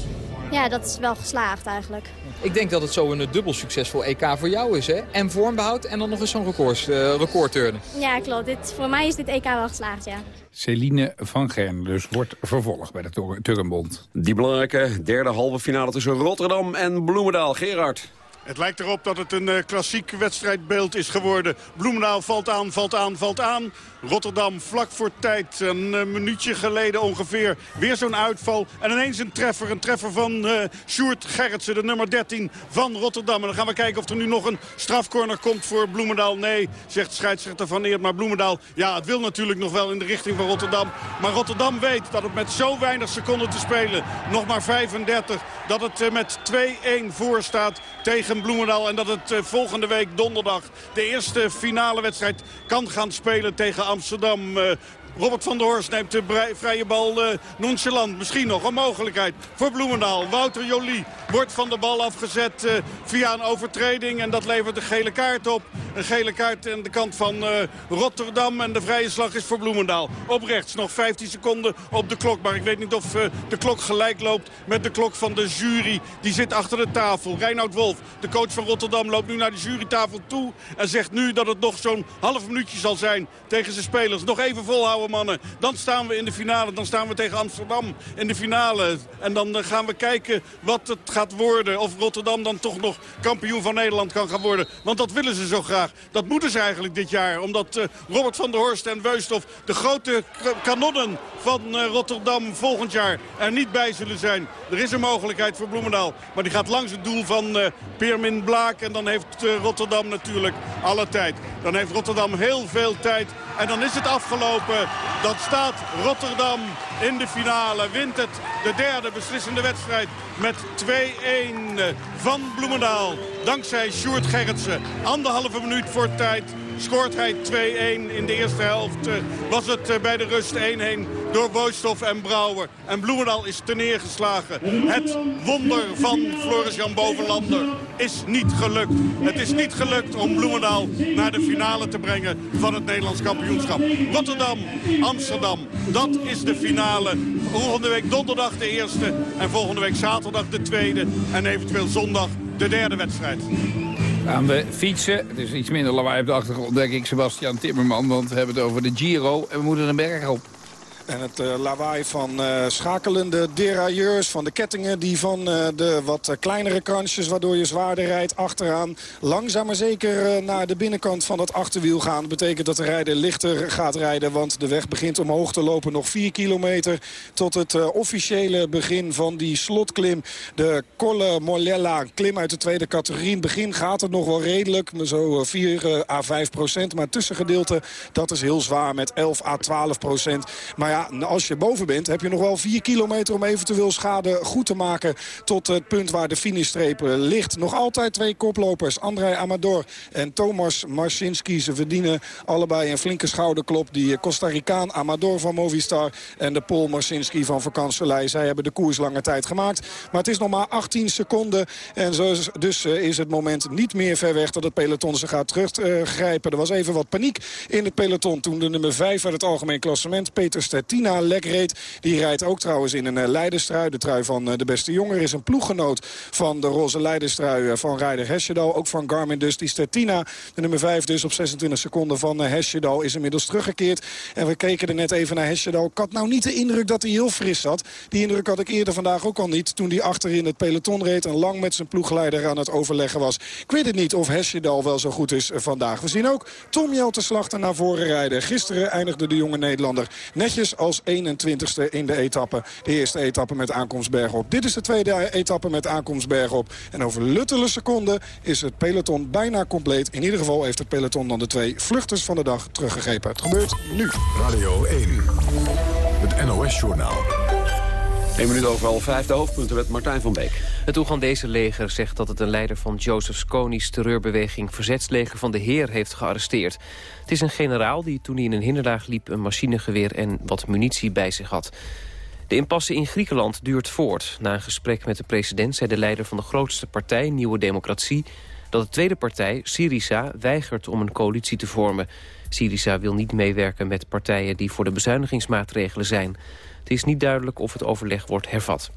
ja, dat is wel geslaagd eigenlijk. Ik denk dat het zo een dubbel succesvol EK voor jou is, hè? En vormbehoud en dan nog eens zo'n record, uh, recordturnen. Ja, klopt. Dit, voor mij is dit EK wel geslaagd, ja. Celine van Gern dus wordt vervolgd bij de Turnbond. Die belangrijke derde halve finale tussen Rotterdam en Bloemendaal. Gerard. Het lijkt erop dat het een uh, klassiek wedstrijdbeeld is geworden. Bloemendaal valt aan, valt aan, valt aan. Rotterdam vlak voor tijd, een uh, minuutje geleden ongeveer. Weer zo'n uitval en ineens een treffer. Een treffer van uh, Sjoerd Gerritsen, de nummer 13 van Rotterdam. En dan gaan we kijken of er nu nog een strafcorner komt voor Bloemendaal. Nee, zegt scheidsrechter Van Eert. Maar Bloemendaal, ja, het wil natuurlijk nog wel in de richting van Rotterdam. Maar Rotterdam weet dat het met zo weinig seconden te spelen, nog maar 35, dat het met 2-1 voor staat tegen Bloemendaal. En dat het uh, volgende week donderdag de eerste finale wedstrijd kan gaan spelen tegen Amsterdam. Robert van der Horst neemt de vrije bal uh, nonchalant. Misschien nog een mogelijkheid voor Bloemendaal. Wouter Jolie wordt van de bal afgezet uh, via een overtreding. En dat levert een gele kaart op. Een gele kaart aan de kant van uh, Rotterdam. En de vrije slag is voor Bloemendaal. Op rechts nog 15 seconden op de klok. Maar ik weet niet of de klok gelijk loopt met de klok van de jury. Die zit achter de tafel. Reinoud Wolf, de coach van Rotterdam, loopt nu naar de jurytafel toe. En zegt nu dat het nog zo'n half minuutje zal zijn tegen zijn spelers. Nog even volhouden mannen. Dan staan we in de finale. Dan staan we tegen Amsterdam in de finale. En dan eh, gaan we kijken wat het gaat worden. Of Rotterdam dan toch nog kampioen van Nederland kan gaan worden. Want dat willen ze zo graag. Dat moeten ze eigenlijk dit jaar. Omdat uh, Robert van der Horst en Weusthof de grote kanonnen van uh, Rotterdam volgend jaar er niet bij zullen zijn. Er is een mogelijkheid voor Bloemendaal. Maar die gaat langs het doel van Peermin Blaak. En dan heeft Rotterdam natuurlijk alle tijd. Dan heeft Rotterdam heel veel tijd. En dan is het afgelopen. Dan staat Rotterdam in de finale. Wint het de derde beslissende wedstrijd met 2-1 van Bloemendaal. Dankzij Sjoerd Gerritsen. Anderhalve minuut voor tijd scoort hij 2-1. In de eerste helft was het bij de rust 1-1 door Boosthoff en Brouwer. En Bloemendaal is neergeslagen. Het wonder van Floris-Jan Bovenlander is niet gelukt. Het is niet gelukt om Bloemendaal naar de finale te brengen van het Nederlands kampioenschap. Rotterdam, Amsterdam, dat is de finale. Volgende week donderdag de eerste en volgende week zaterdag de tweede. En eventueel zondag de derde wedstrijd. We fietsen. Het is iets minder lawaai op de achtergrond, denk ik, Sebastian Timmerman. Want we hebben het over de Giro en we moeten een berg op. En het uh, lawaai van uh, schakelende derailleurs, van de kettingen... die van uh, de wat kleinere kransjes, waardoor je zwaarder rijdt, achteraan... langzaam maar zeker naar de binnenkant van het achterwiel gaan. Dat betekent dat de rijder lichter gaat rijden, want de weg begint omhoog te lopen. Nog 4 kilometer tot het officiële begin van die slotklim. De Colle Molella, klim uit de tweede categorie. In het begin gaat het nog wel redelijk, zo 4 à 5 procent. Maar het tussengedeelte, dat is heel zwaar met 11 à 12 procent. Maar ja, als je boven bent, heb je nog wel 4 kilometer om eventueel schade goed te maken. Tot het punt waar de finishstreep ligt. Nog altijd twee koplopers, André Amador en Thomas Marcinski. Ze verdienen allebei een flinke schouderklop. Die Costa Ricaan Amador van Movistar en de Paul Marcinski van Vakantselij. Zij hebben de koers lange tijd gemaakt. Maar het is nog maar 18 seconden. En dus uh, is het moment niet meer ver weg dat het peloton ze gaat teruggrijpen. Er was even wat paniek in het peloton toen de nummer 5 uit het algemeen klassement, Peter Stettina, lek reed. Die rijdt ook trouwens in een uh, leiderstrui. De trui van de beste jonger is een ploeggenoot van de roze leiderstrui van Rijder Hesjedal. Ook van Garmin dus. Die Stettina, de nummer 5 dus op 26 seconden van Hesjedal, is inmiddels teruggekeerd. En we keken er net even naar Hesjedal. Ik had nou niet de indruk dat hij heel fris zat. Die indruk had ik eerder vandaag ook al niet. Toen hij achterin het peloton reed en lang met zijn ploegleider aan het overleggen was. Ik weet het niet of Hesjedal wel zo goed is vandaag. We zien ook Tom Jelte Slachter naar voren rijden. Gisteren eindigde de jonge Nederlander netjes als 21ste in de etappe. De eerste etappe met aankomst bergop. Dit is de tweede etappe met aankomst bergop. En over luttele seconden is het peloton bijna compleet. In ieder geval heeft het peloton dan de twee vluchters van de dag teruggegrepen. Het gebeurt nu. Radio 1. Het NOS-journaal. 1 minuut over al vijf, de hoofdpunten met Martijn van Beek. Het Oegandese leger zegt dat het een leider van Joseph Kony's terreurbeweging Verzetsleger van de Heer heeft gearresteerd. Het is een generaal die toen hij in een hinderlaag liep een machinegeweer en wat munitie bij zich had. De impasse in Griekenland duurt voort. Na een gesprek met de president zei de leider van de grootste partij, Nieuwe Democratie, dat de tweede partij, Syriza, weigert om een coalitie te vormen. Syriza wil niet meewerken met partijen die voor de bezuinigingsmaatregelen zijn. Het is niet duidelijk of het overleg wordt hervat.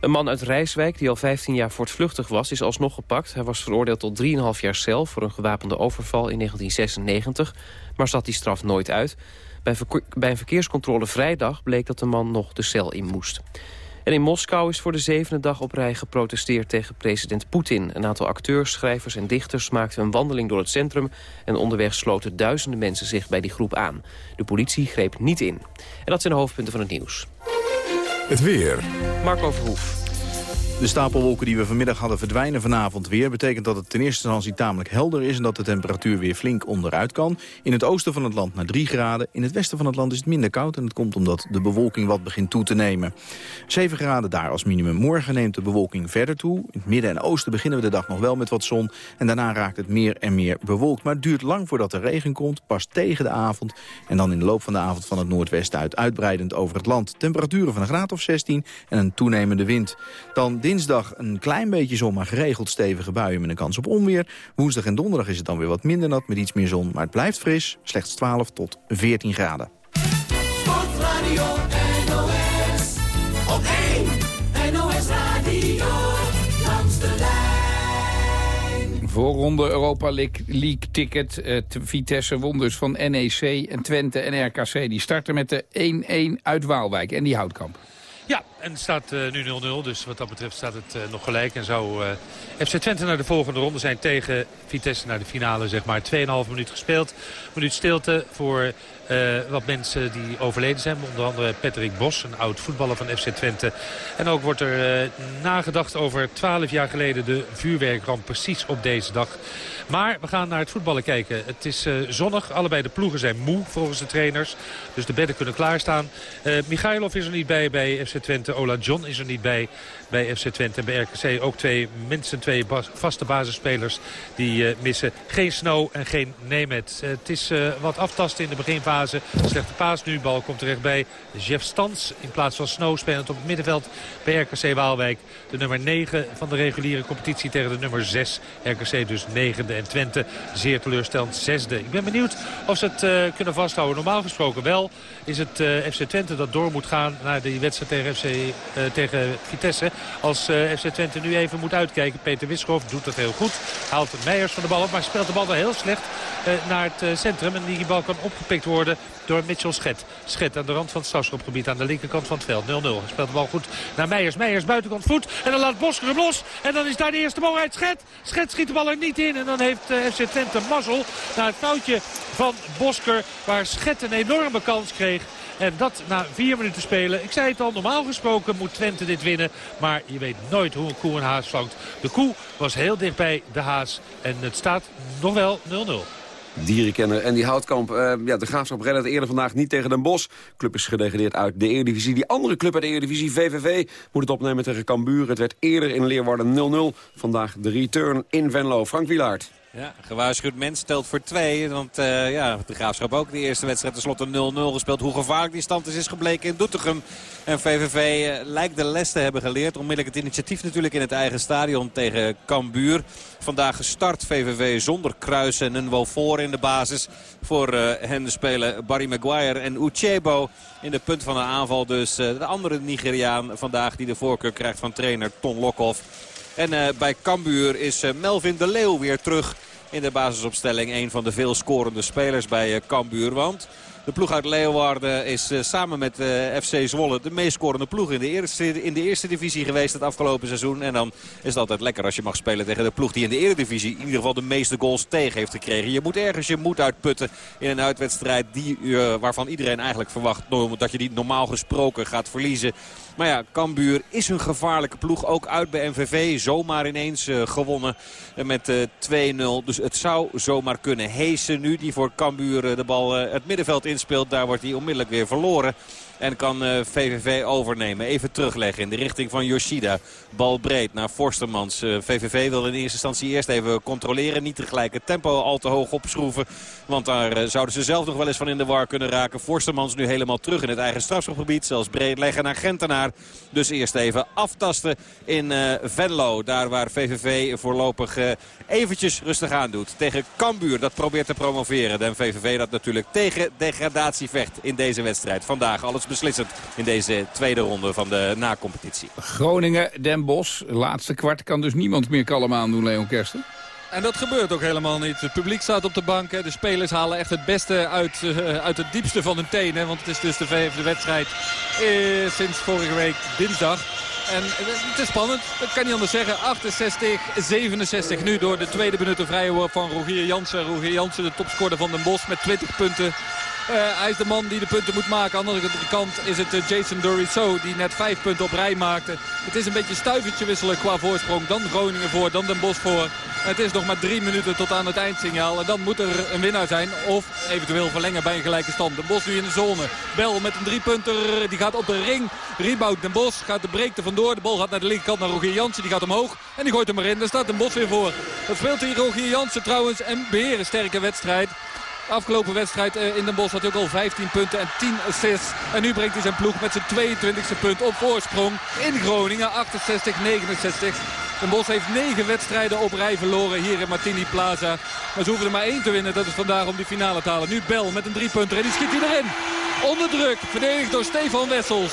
Een man uit Rijswijk, die al 15 jaar voortvluchtig was, is alsnog gepakt. Hij was veroordeeld tot 3,5 jaar cel voor een gewapende overval in 1996, maar zat die straf nooit uit. Bij, bij een verkeerscontrole vrijdag bleek dat de man nog de cel in moest. En in Moskou is voor de zevende dag op rij geprotesteerd tegen president Poetin. Een aantal acteurs, schrijvers en dichters maakten een wandeling door het centrum... en onderweg sloten duizenden mensen zich bij die groep aan. De politie greep niet in. En dat zijn de hoofdpunten van het nieuws. Het weer. Marco Verhoef. De stapelwolken die we vanmiddag hadden verdwijnen vanavond weer. Betekent dat het ten eerste instantie tamelijk helder is... en dat de temperatuur weer flink onderuit kan. In het oosten van het land naar 3 graden. In het westen van het land is het minder koud. En dat komt omdat de bewolking wat begint toe te nemen. 7 graden daar als minimum. Morgen neemt de bewolking verder toe. In het midden en oosten beginnen we de dag nog wel met wat zon. En daarna raakt het meer en meer bewolkt. Maar het duurt lang voordat er regen komt. Pas tegen de avond. En dan in de loop van de avond van het noordwesten uit uitbreidend over het land. Temperaturen van een graad of 16 en een toenemende wind. Dan Dinsdag een klein beetje zon, maar geregeld stevige buien met een kans op onweer. Woensdag en donderdag is het dan weer wat minder nat met iets meer zon. Maar het blijft fris, slechts 12 tot 14 graden. Sportradio NOS, op 1 NOS Radio, langs de lijn. Voorronde Europa League ticket. Uh, Vitesse won dus van NEC en Twente en RKC. Die starten met de 1-1 uit Waalwijk en die Houtkamp. En het staat uh, nu 0-0. Dus wat dat betreft staat het uh, nog gelijk. En zou uh, FC Twente naar de volgende ronde zijn tegen Vitesse naar de finale. Zeg maar 2,5 minuut gespeeld. Minuut stilte voor wat mensen die overleden zijn. Onder andere Patrick Bos, een oud voetballer van FC Twente. En ook wordt er nagedacht over 12 jaar geleden de vuurwerkramp. Precies op deze dag. Maar we gaan naar het voetballen kijken. Het is uh, zonnig. Allebei de ploegen zijn moe volgens de trainers. Dus de bedden kunnen klaarstaan. Uh, Michailov is er niet bij bij FC Twente. Ola John is er niet bij bij FC Twente en bij RKC. Ook twee, minstens twee vaste basisspelers die uh, missen. Geen Snow en geen Nemet. het is wat aftasten in de beginfase. Slechte paas nu. Bal komt terecht bij Jeff Stans. In plaats van Snow spelend op het middenveld bij RKC Waalwijk. De nummer 9 van de reguliere competitie tegen de nummer 6. RKC dus negende en Twente zeer teleurstellend zesde. Ik ben benieuwd of ze het uh, kunnen vasthouden. Normaal gesproken wel is het uh, FC Twente dat door moet gaan naar die wedstrijd tegen, FC, uh, tegen Vitesse. Als FC Twente nu even moet uitkijken. Peter Wischoff doet dat heel goed. Haalt Meijers van de bal op, maar speelt de bal wel heel slecht naar het centrum. En die bal kan opgepikt worden door Mitchell Schet. Schet aan de rand van het strafschopgebied aan de linkerkant van het veld. 0-0. Hij speelt de bal goed naar Meijers. Meijers buitenkant voet. En dan laat Bosker hem los. En dan is daar de eerste mogelijkheid. Schet. Schet schiet de bal er niet in. En dan heeft uh, FC Twente mazzel naar het foutje van Bosker. Waar Schet een enorme kans kreeg. En dat na vier minuten spelen. Ik zei het al, normaal gesproken moet Twente dit winnen. Maar je weet nooit hoe een koe een haas vangt. De koe was heel dichtbij de haas. En het staat nog wel 0-0 dierenkenner. En die Houtkamp, uh, ja, de Graafschap redde het eerder vandaag niet tegen Den Bosch. club is gedegradeerd uit de Eredivisie. Die andere club uit de Eredivisie, VVV, moet het opnemen tegen Cambuur. Het werd eerder in Leeuwarden 0-0. Vandaag de return in Venlo. Frank Wilaert. Ja, gewaarschuwd mens stelt voor twee. Want uh, ja, de Graafschap ook de eerste wedstrijd tenslotte 0-0 gespeeld. Hoe gevaarlijk die stand is, is gebleken in Doetinchem. En VVV uh, lijkt de les te hebben geleerd. Onmiddellijk het initiatief natuurlijk in het eigen stadion tegen Cambuur. Vandaag gestart VVV zonder Kruis en een voor in de basis. Voor uh, hen spelen Barry Maguire en Uchebo in de punt van de aanval. Dus de andere Nigeriaan vandaag die de voorkeur krijgt van trainer Ton Lokhoff. En uh, bij Cambuur is uh, Melvin de Leeuw weer terug in de basisopstelling. Een van de veel scorende spelers bij uh, Cambuur. Want de ploeg uit Leeuwarden is samen met FC Zwolle de meest scorende ploeg in de, eerste, in de eerste divisie geweest het afgelopen seizoen. En dan is het altijd lekker als je mag spelen tegen de ploeg die in de eredivisie in ieder geval de meeste goals tegen heeft gekregen. Je moet ergens je moed uitputten in een uitwedstrijd die, waarvan iedereen eigenlijk verwacht dat je die normaal gesproken gaat verliezen. Maar ja, Cambuur is een gevaarlijke ploeg. Ook uit bij MVV. Zomaar ineens uh, gewonnen met uh, 2-0. Dus het zou zomaar kunnen. Heesen nu die voor Cambuur de bal het middenveld inspeelt. Daar wordt hij onmiddellijk weer verloren. En kan VVV overnemen. Even terugleggen in de richting van Yoshida. Bal breed naar Forstermans. VVV wil in eerste instantie eerst even controleren. Niet tegelijk het tempo al te hoog opschroeven. Want daar uh, zouden ze zelf nog wel eens van in de war kunnen raken. Forstermans nu helemaal terug in het eigen strafschopgebied. Zelfs breed leggen naar Gentenaar. Dus eerst even aftasten in Venlo. Daar waar VVV voorlopig eventjes rustig aan doet. Tegen Cambuur dat probeert te promoveren. En VVV dat natuurlijk tegen degradatie vecht in deze wedstrijd. Vandaag alles beslissend in deze tweede ronde van de na-competitie. Groningen, Den Bosch, laatste kwart kan dus niemand meer kalm aandoen, Leon Kersten. En dat gebeurt ook helemaal niet. Het publiek staat op de bank. De spelers halen echt het beste uit, uh, uit het diepste van hun tenen. Want het is dus de vijfde wedstrijd uh, sinds vorige week dinsdag. En het is spannend, dat kan niet anders zeggen. 68, 67 nu door de tweede minuut vrije worp van Rogier Jansen. Rogier Jansen, de topscorer van Den Bosch met 20 punten. Uh, hij is de man die de punten moet maken. Aan de andere kant is het uh, Jason Doriso die net vijf punten op rij maakte. Het is een beetje stuivertje wisselen qua voorsprong. Dan Groningen voor, dan Den Bosch voor. Het is nog maar drie minuten tot aan het eindsignaal. En dan moet er een winnaar zijn. Of eventueel verlengen bij een gelijke stand. Den Bosch nu in de zone. Bel met een driepunter. Die gaat op de ring. Rebound Den Bosch. Gaat de breekte vandoor. De bal gaat naar de linkerkant naar Rogier Jansen. Die gaat omhoog. En die gooit hem erin. Daar staat Den Bosch weer voor. Dat speelt hier Rogier Jansen trouwens. En beheren sterke wedstrijd. Afgelopen wedstrijd in Den Bosch had hij ook al 15 punten en 10 assists. En nu brengt hij zijn ploeg met zijn 22e punt op voorsprong in Groningen. 68-69. Den Bosch heeft 9 wedstrijden op rij verloren hier in Martini Plaza. Maar ze hoeven er maar één te winnen. Dat is vandaag om die finale te halen. Nu Bel met een driepunter en die schiet hij erin. Onder druk. Verdedigd door Stefan Wessels.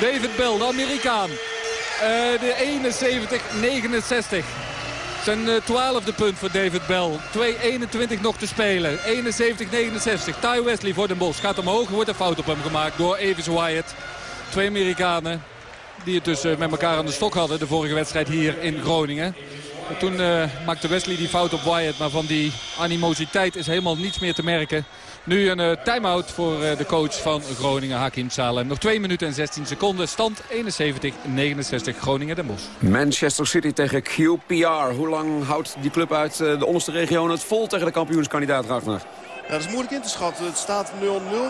David Bell, de Amerikaan. Uh, de 71-69. Zijn twaalfde punt voor David Bell. 2-21 nog te spelen. 71-69. Ty Wesley voor Den Bosch. Gaat omhoog. Wordt een fout op hem gemaakt door Evis Wyatt. Twee Amerikanen die het dus met elkaar aan de stok hadden. De vorige wedstrijd hier in Groningen. En toen uh, maakte Wesley die fout op Wyatt. Maar van die animositeit is helemaal niets meer te merken. Nu een uh, time-out voor uh, de coach van Groningen, Hakim Salem. Nog 2 minuten en 16 seconden. Stand 71-69 Groningen-Den Bosch. Manchester City tegen QPR. Hoe lang houdt die club uit de onderste regio het vol tegen de kampioenskandidaat Ragnar? Ja, dat is moeilijk in te schatten. Het staat 0-0,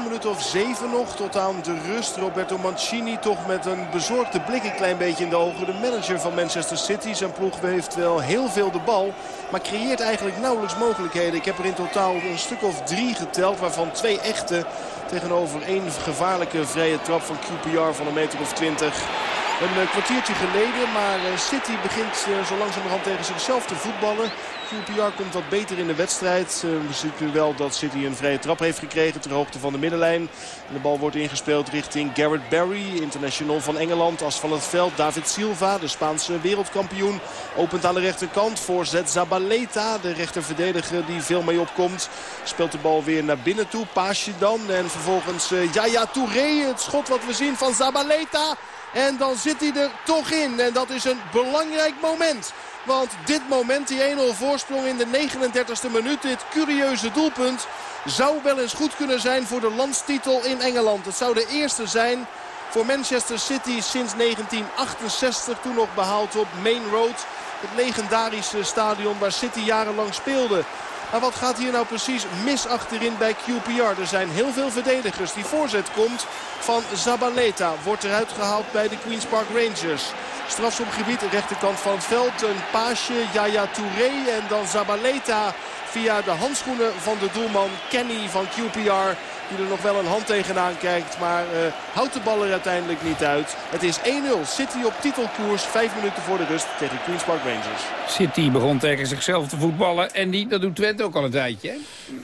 minuut of 7 nog tot aan de rust. Roberto Mancini toch met een bezorgde blik een klein beetje in de ogen. De manager van Manchester City. Zijn ploeg heeft wel heel veel de bal. Maar creëert eigenlijk nauwelijks mogelijkheden. Ik heb er in totaal een stuk of drie geteld. Waarvan twee echte tegenover één gevaarlijke vrije trap van QPR van een meter of 20. Een eh, kwartiertje geleden. Maar eh, City begint eh, zo langzamerhand tegen zichzelf te voetballen. QPR komt wat beter in de wedstrijd. we zien nu wel dat City een vrije trap heeft gekregen ter hoogte van de middenlijn. En de bal wordt ingespeeld richting Garrett Barry, international van Engeland. As van het veld David Silva, de Spaanse wereldkampioen. Opent aan de rechterkant voor Zet Zabaleta, de rechterverdediger die veel mee opkomt. Speelt de bal weer naar binnen toe, paasje dan. En vervolgens Yaya Touré, het schot wat we zien van Zabaleta. En dan zit hij er toch in. En dat is een belangrijk moment. Want dit moment, die 1-0 voorsprong in de 39e minuut, dit curieuze doelpunt... zou wel eens goed kunnen zijn voor de landstitel in Engeland. Het zou de eerste zijn voor Manchester City sinds 1968. Toen nog behaald op Main Road. Het legendarische stadion waar City jarenlang speelde. Maar wat gaat hier nou precies mis achterin bij QPR? Er zijn heel veel verdedigers. Die voorzet komt van Zabaleta. Wordt eruit gehaald bij de Queen's Park Rangers. Strafschopgebied, rechterkant van het veld. Een paasje, Yaya Touré en dan Zabaleta via de handschoenen van de doelman Kenny van QPR. Die er nog wel een hand tegenaan kijkt. Maar uh, houdt de bal er uiteindelijk niet uit. Het is 1-0. City op titelkoers. Vijf minuten voor de rust tegen Queen's Park Rangers. City begon tegen zichzelf te voetballen. En die, dat doet Twente ook al een tijdje.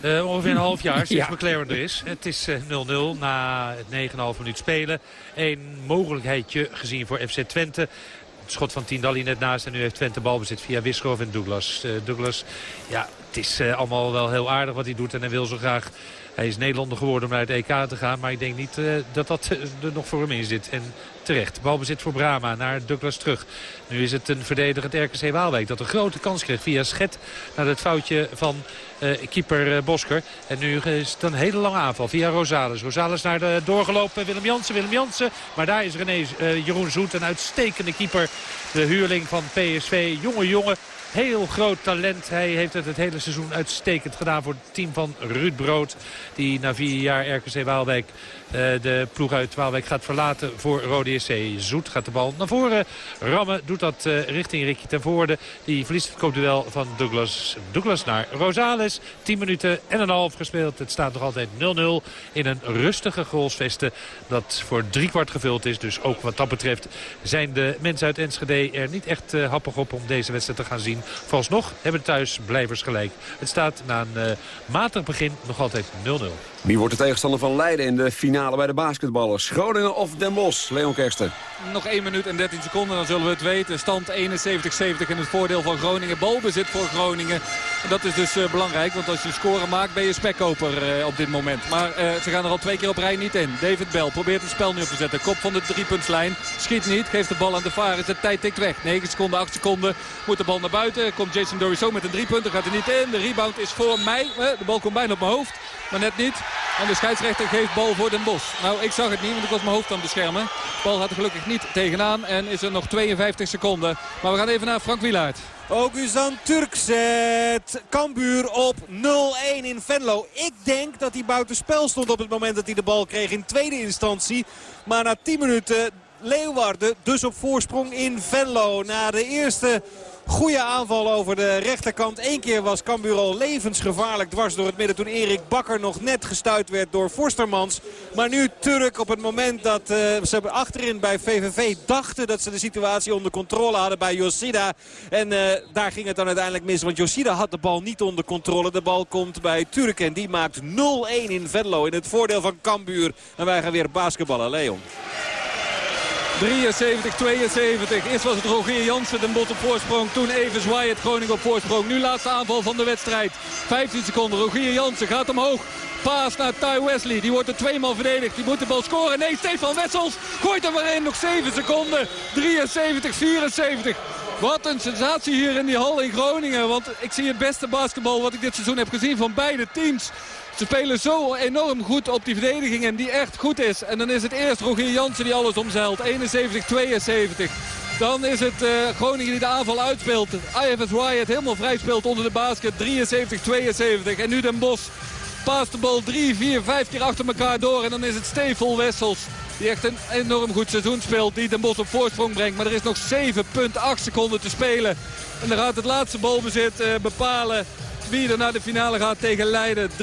Uh, ongeveer een half jaar sinds ja. McLaren er is. Het is 0-0 uh, na het 9,5 minuut spelen. Een mogelijkheidje gezien voor FC Twente. Het schot van Tindalli net naast. En nu heeft Twente balbezit via Wischhoff en Douglas. Uh, Douglas, ja, het is uh, allemaal wel heel aardig wat hij doet. En hij wil zo graag hij is Nederlander geworden om naar het EK te gaan. Maar ik denk niet uh, dat dat er nog voor hem in zit. En terecht. Balbezit voor Brama naar Douglas terug. Nu is het een verdedigend RKC Waalwijk dat een grote kans kreeg via Schet naar het foutje van uh, keeper Bosker. En nu is het een hele lange aanval via Rosales. Rosales naar de doorgelopen Willem Jansen. Willem Jansen. Maar daar is René Jeroen Zoet, een uitstekende keeper. De huurling van PSV. Jonge jongen. Heel groot talent. Hij heeft het het hele seizoen uitstekend gedaan voor het team van Ruud Brood. Die na vier jaar RKC Waalwijk uh, de ploeg uit Waalwijk gaat verlaten voor Rode SC. Zoet gaat de bal naar voren rammen. Doet dat uh, richting Ricky ten Voorde. Die verliest het koopduel van Douglas. Douglas naar Rosales. 10 minuten en een half gespeeld. Het staat nog altijd 0-0 in een rustige goalsvesten. Dat voor driekwart gevuld is. Dus ook wat dat betreft zijn de mensen uit Enschede er niet echt uh, happig op om deze wedstrijd te gaan zien. Vooralsnog hebben thuis blijvers gelijk. Het staat na een matig begin nog altijd 0-0. Wie wordt de tegenstander van Leiden in de finale bij de basketballers? Groningen of Den Bosch? Leon Kersten. Nog 1 minuut en 13 seconden, dan zullen we het weten. Stand 71-70 in het voordeel van Groningen. Balbezit voor Groningen. En dat is dus uh, belangrijk, want als je scoren maakt ben je spekkoper uh, op dit moment. Maar uh, ze gaan er al twee keer op rij niet in. David Bell probeert het spel nu op te zetten. Kop van de driepuntslijn. Schiet niet, geeft de bal aan de Varis. De tijd tikt weg. 9 seconden, 8 seconden. Moet de bal naar buiten. Komt Jason Doriso met een driepunter. Gaat er niet in. De rebound is voor mij. De bal komt bijna op mijn hoofd. Maar net niet. En de scheidsrechter geeft bal voor Den Bos. Nou, ik zag het niet, want ik was mijn hoofd aan het beschermen. De bal gaat er gelukkig niet tegenaan. En is er nog 52 seconden. Maar we gaan even naar Frank Wielaert. Oguzan Turk zet Kambuur op 0-1 in Venlo. Ik denk dat hij buitenspel stond op het moment dat hij de bal kreeg in tweede instantie. Maar na 10 minuten Leeuwarden dus op voorsprong in Venlo. Na de eerste Goede aanval over de rechterkant. Eén keer was Cambuur al levensgevaarlijk dwars door het midden. Toen Erik Bakker nog net gestuurd werd door Forstermans. Maar nu Turk op het moment dat uh, ze achterin bij VVV dachten dat ze de situatie onder controle hadden bij Yoshida. En uh, daar ging het dan uiteindelijk mis. Want Yoshida had de bal niet onder controle. De bal komt bij Turk en die maakt 0-1 in Venlo. In het voordeel van Cambuur. En wij gaan weer basketballen. Leon. 73, 72. Eerst was het Rogier Jansen, de bot op voorsprong. Toen Evans Wyatt, Groningen op voorsprong. Nu laatste aanval van de wedstrijd. 15 seconden. Rogier Jansen gaat omhoog. Paas naar Ty Wesley. Die wordt er tweemaal verdedigd. Die moet de bal scoren. Nee, Stefan Wessels gooit er maar in. Nog 7 seconden. 73, 74. Wat een sensatie hier in die hal in Groningen. Want ik zie het beste basketbal wat ik dit seizoen heb gezien van beide teams. Ze spelen zo enorm goed op die verdediging en die echt goed is. En dan is het eerst Rogier Jansen die alles omzeilt. 71-72. Dan is het uh, Groningen die de aanval uitspeelt. IFS Wyatt helemaal vrij speelt onder de basket. 73-72. En nu Den Bos paast de bal 3, 4, 5 keer achter elkaar door. En dan is het Stevel Wessels. Die echt een enorm goed seizoen speelt. Die Den Bos op voorsprong brengt. Maar er is nog 7,8 seconden te spelen. En dan gaat het laatste balbezit uh, bepalen wie er naar de finale gaat tegen Leiden. 73-74.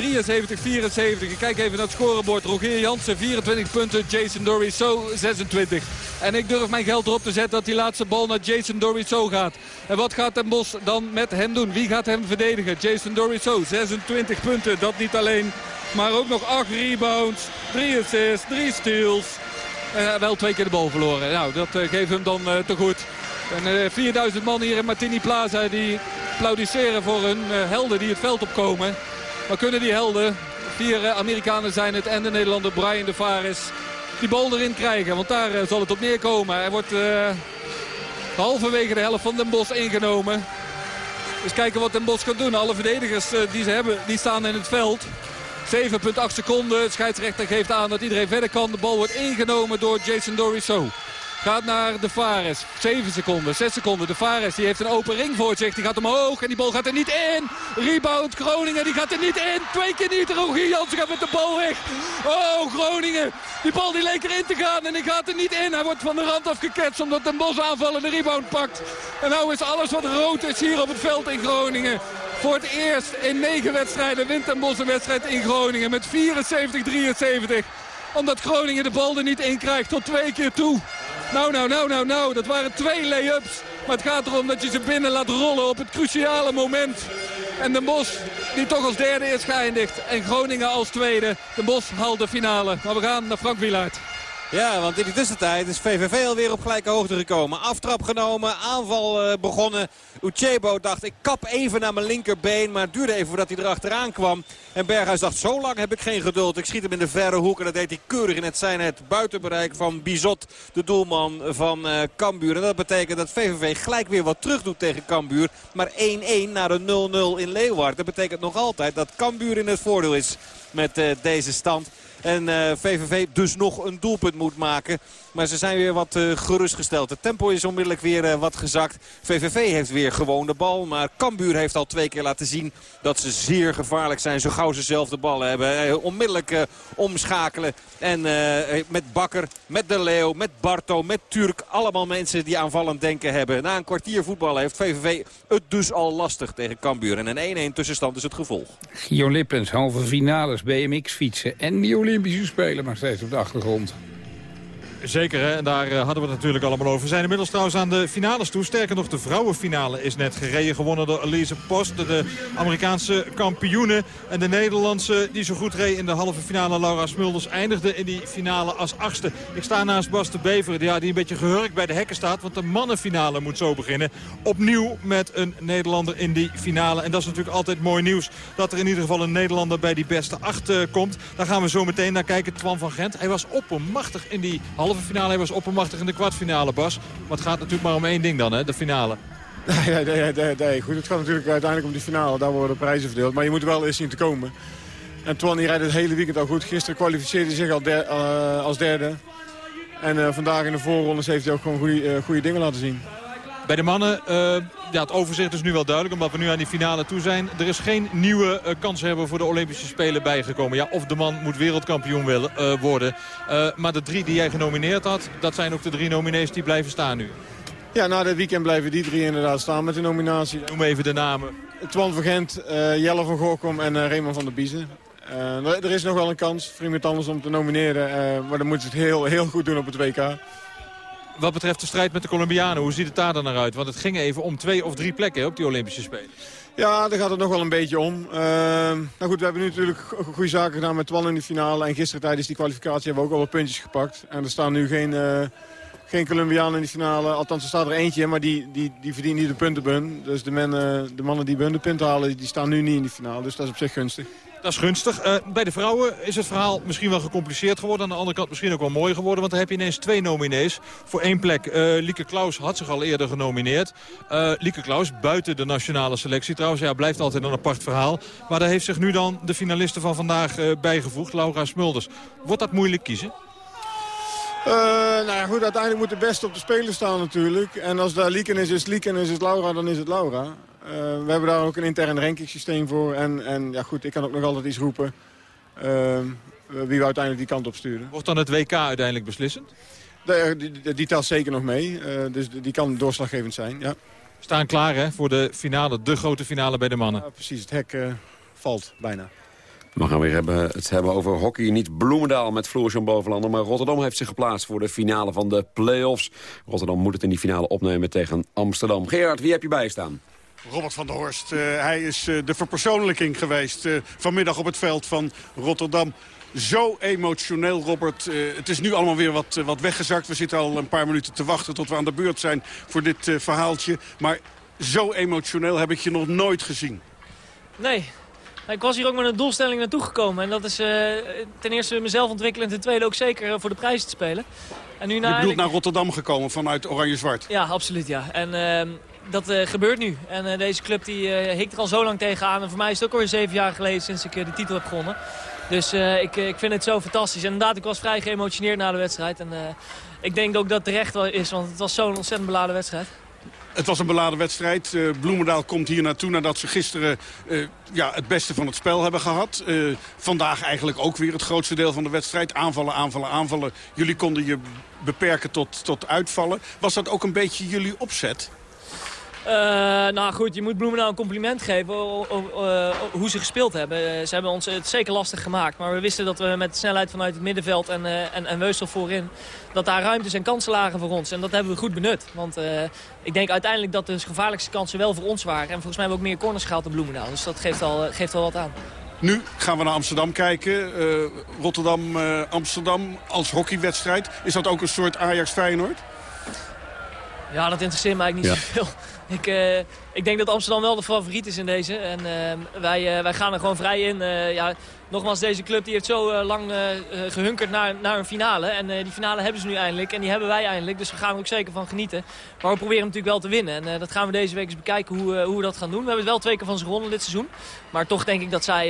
Ik kijk even naar het scorebord. Rogier Jansen 24 punten. Jason Doriso 26. En ik durf mijn geld erop te zetten dat die laatste bal naar Jason Doriso gaat. En wat gaat Den Bos dan met hem doen? Wie gaat hem verdedigen? Jason Doriso 26 punten. Dat niet alleen. Maar ook nog 8 rebounds, 3 assists, 3 steals. En wel twee keer de bal verloren. Nou, dat uh, geeft hem dan uh, te goed. En uh, 4000 man hier in Martini Plaza die applaudisseren voor hun helden die het veld opkomen. Maar kunnen die helden, vier Amerikanen zijn het en de Nederlander Brian de Vares, die bal erin krijgen? Want daar zal het op neerkomen. Hij wordt halverwege de helft van Den Bosch ingenomen. Dus kijken wat Den Bosch kan doen. Alle verdedigers die ze hebben, die staan in het veld. 7,8 seconden. De scheidsrechter geeft aan dat iedereen verder kan. De bal wordt ingenomen door Jason Doriso. Gaat naar de Fares. 7 seconden, 6 seconden. De Fares die heeft een open ring voor zich. Die gaat omhoog en die bal gaat er niet in. Rebound Groningen, die gaat er niet in. Twee keer niet. Rogier Jansen gaat met de bal weg. Oh, Groningen. Die bal die leek erin te gaan en die gaat er niet in. Hij wordt van de rand afgeketst omdat de Bos aanvallen de rebound pakt. En nou is alles wat rood is hier op het veld in Groningen. Voor het eerst in negen wedstrijden wint Den Bos een wedstrijd in Groningen met 74-73. Omdat Groningen de bal er niet in krijgt tot twee keer toe. Nou, nou, nou, nou, nou. Dat waren twee lay-ups. Maar het gaat erom dat je ze binnen laat rollen op het cruciale moment. En Den Bos, die toch als derde is geëindigd. En Groningen als tweede. Den Bos haalt de finale. Maar we gaan naar Frank Wielaert. Ja, want in die tussentijd is VVV alweer op gelijke hoogte gekomen. Aftrap genomen, aanval uh, begonnen. Uchebo dacht, ik kap even naar mijn linkerbeen. Maar het duurde even voordat hij erachteraan kwam. En Berghuis dacht, zo lang heb ik geen geduld. Ik schiet hem in de verre hoek. En dat deed hij keurig in het zijn het buitenbereik van Bizot, de doelman van uh, Cambuur. En dat betekent dat VVV gelijk weer wat terug doet tegen Cambuur. Maar 1-1 naar een 0-0 in Leeuwarden. Dat betekent nog altijd dat Cambuur in het voordeel is met uh, deze stand. En VVV dus nog een doelpunt moet maken. Maar ze zijn weer wat uh, gerustgesteld. Het tempo is onmiddellijk weer uh, wat gezakt. VVV heeft weer gewoon de bal. Maar Cambuur heeft al twee keer laten zien dat ze zeer gevaarlijk zijn. Zo gauw ze zelf de bal hebben. onmiddellijk omschakelen. En met Bakker, met De Leeuw, met Barto, met Turk. Allemaal mensen die aanvallend denken hebben. Na een kwartier voetballen heeft VVV het dus al lastig tegen Cambuur. En een 1-1 tussenstand is het gevolg. Gio Lippens, halve finales, BMX fietsen en die Olympische Spelen maar steeds op de achtergrond. Zeker, hè? en daar uh, hadden we het natuurlijk allemaal over. We zijn inmiddels trouwens aan de finales toe. Sterker nog, de vrouwenfinale is net gereden. Gewonnen door Elise Post, de, Amerikaanse kampioene. En de Nederlandse, die zo goed reed in de halve finale, Laura Smulders, eindigde in die finale als achtste. Ik sta naast Bas de Bever, die, ja, die een beetje gehurkt bij de hekken staat. Want de mannenfinale moet zo beginnen. Opnieuw met een Nederlander in die finale. En dat is natuurlijk altijd mooi nieuws. Dat er in ieder geval een Nederlander bij die beste acht uh, komt. Daar gaan we zo meteen naar kijken. Twan van Gent, hij was oppermachtig in die halve halve finale. Was oppermachtig in de kwartfinale, Bas. Maar het gaat natuurlijk maar om één ding dan, hè? de finale. Nee, nee, nee, nee, goed. Het gaat natuurlijk uiteindelijk om die finale. Daar worden de prijzen verdeeld. Maar je moet wel eens zien te komen. En Twan rijdt het hele weekend al goed. Gisteren kwalificeerde hij zich al der, uh, als derde. En uh, vandaag in de voorrondes heeft hij ook gewoon goede, uh, goede dingen laten zien. Bij de mannen, uh, ja, het overzicht is nu wel duidelijk, omdat we nu aan die finale toe zijn. Er is geen nieuwe uh, kanshebber voor de Olympische Spelen bijgekomen. Ja, of de man moet wereldkampioen willen, uh, worden. maar de drie die jij genomineerd had, dat zijn ook de drie nominees die blijven staan nu. Ja, na dit weekend blijven die drie inderdaad staan met de nominatie. Noem even de namen. Twan van Gent, Jelle van Gorkom en Raymond van der Biezen. er is nog wel een kans iemand anders om te nomineren. maar dan moeten ze het heel, heel goed doen op het WK. Wat betreft de strijd met de Colombianen, hoe ziet het daar dan naar uit? Want het ging even om twee of drie plekken op die Olympische Spelen. Ja, daar gaat het nog wel een beetje om. Uh, nou goed, we hebben nu natuurlijk goede zaken gedaan met Twan in de finale. En gisteren tijdens die kwalificatie hebben we ook al wat puntjes gepakt. En er staan nu geen, uh, geen Colombianen in de finale. Althans, er staat er eentje, maar die, die, die verdient niet de puntenbun. Dus de, men, uh, de mannen die hun de punten halen, die staan nu niet in de finale. Dus dat is op zich gunstig. Dat is gunstig. Uh, bij de vrouwen is het verhaal misschien wel gecompliceerd geworden. Aan de andere kant misschien ook wel mooi geworden. Want dan heb je ineens twee nominees voor één plek. Uh, Lieke Klaus had zich al eerder genomineerd. Uh, Lieke Klaus buiten de nationale selectie trouwens. Ja, blijft altijd een apart verhaal. Maar daar heeft zich nu dan de finaliste van vandaag bijgevoegd. Laura Smulders. Wordt dat moeilijk kiezen? Nou ja, goed, uiteindelijk moet de beste op de speler staan natuurlijk. En als daar Lieken is, is Lieken en is het Laura, dan is het Laura. Uh, we hebben daar ook een intern rankingssysteem voor. En, en ja, goed, ik kan ook nog altijd iets roepen uh, wie we uiteindelijk die kant op sturen. Wordt dan het WK uiteindelijk beslissend? De, die, die, die telt zeker nog mee. dus die kan doorslaggevend zijn, ja. Staan klaar hè, voor de finale, de grote finale bij de mannen. Ja, precies, het hek eh, valt bijna. We gaan weer hebben, het hebben over hockey. Niet Bloemendaal met Floris Bovenlander, maar Rotterdam heeft zich geplaatst voor de finale van de play-offs. Rotterdam moet het in die finale opnemen tegen Amsterdam. Gerard, wie heb je bijstaan? Robert van der Horst, eh, hij is eh, de verpersoonlijking geweest eh, vanmiddag op het veld van Rotterdam. Zo emotioneel, Robert. Het is nu allemaal weer wat, wat weggezakt. We zitten al een paar minuten te wachten tot we aan de beurt zijn voor dit verhaaltje. Maar zo emotioneel heb ik je nog nooit gezien. Nee. Ik was hier ook met een doelstelling naartoe gekomen. En dat is ten eerste mezelf ontwikkelen en ten tweede ook zeker voor de prijs te spelen. En nu Je bedoelt naar Rotterdam gekomen vanuit Oranje-Zwart. Ja, absoluut ja. En ehm, dat eh, gebeurt nu. En eh, deze club die eh, hikt er al zo lang tegenaan. En voor mij is het ook alweer zeven jaar geleden sinds ik de titel heb gewonnen. Dus ik, ik vind het zo fantastisch. Inderdaad, ik was vrij geëmotioneerd na de wedstrijd. En ik denk ook dat terecht wel is, want het was zo'n ontzettend beladen wedstrijd. Het was een beladen wedstrijd. Bloemendaal komt hier naartoe nadat ze gisteren ja, het beste van het spel hebben gehad. Eh, vandaag eigenlijk ook weer het grootste deel van de wedstrijd. Aanvallen, aanvallen, aanvallen. Jullie konden je beperken tot, tot uitvallen. Was dat ook een beetje jullie opzet? Eh, nou goed, je moet Bloemendaal een compliment geven o- hoe ze gespeeld hebben. Eh, ze hebben ons het zeker lastig gemaakt. Maar we wisten dat we met de snelheid vanuit het middenveld en, eh, en, en Weusel voorin... dat daar ruimtes en kansen lagen voor ons. En dat hebben we goed benut. Want eh, ik denk uiteindelijk dat de gevaarlijkste kansen wel voor ons waren. En volgens mij hebben we ook meer corners gehaald dan Bloemendaal. Dus dat geeft al, geeft al wat aan. Nu gaan we naar Amsterdam kijken. Eh, Rotterdam-Amsterdam als hockeywedstrijd. Is dat ook een soort Ajax-Feyenoord? Ja, dat interesseert mij eigenlijk niet Ja. zoveel. Ik, eh, ik denk dat Amsterdam wel de favoriet is in deze. En eh, wij, eh, wij gaan er gewoon vrij in. Ja, nogmaals, deze club die heeft zo lang eh, eh, gehunkerd naar, naar een finale. En die finale hebben ze nu eindelijk. En die hebben wij eindelijk. Dus we gaan er ook zeker van genieten. Maar we proberen natuurlijk wel te winnen. En dat gaan we deze week eens bekijken hoe, hoe we dat gaan doen. We hebben het wel twee keer van ze gewonnen dit seizoen. Maar toch denk ik dat zij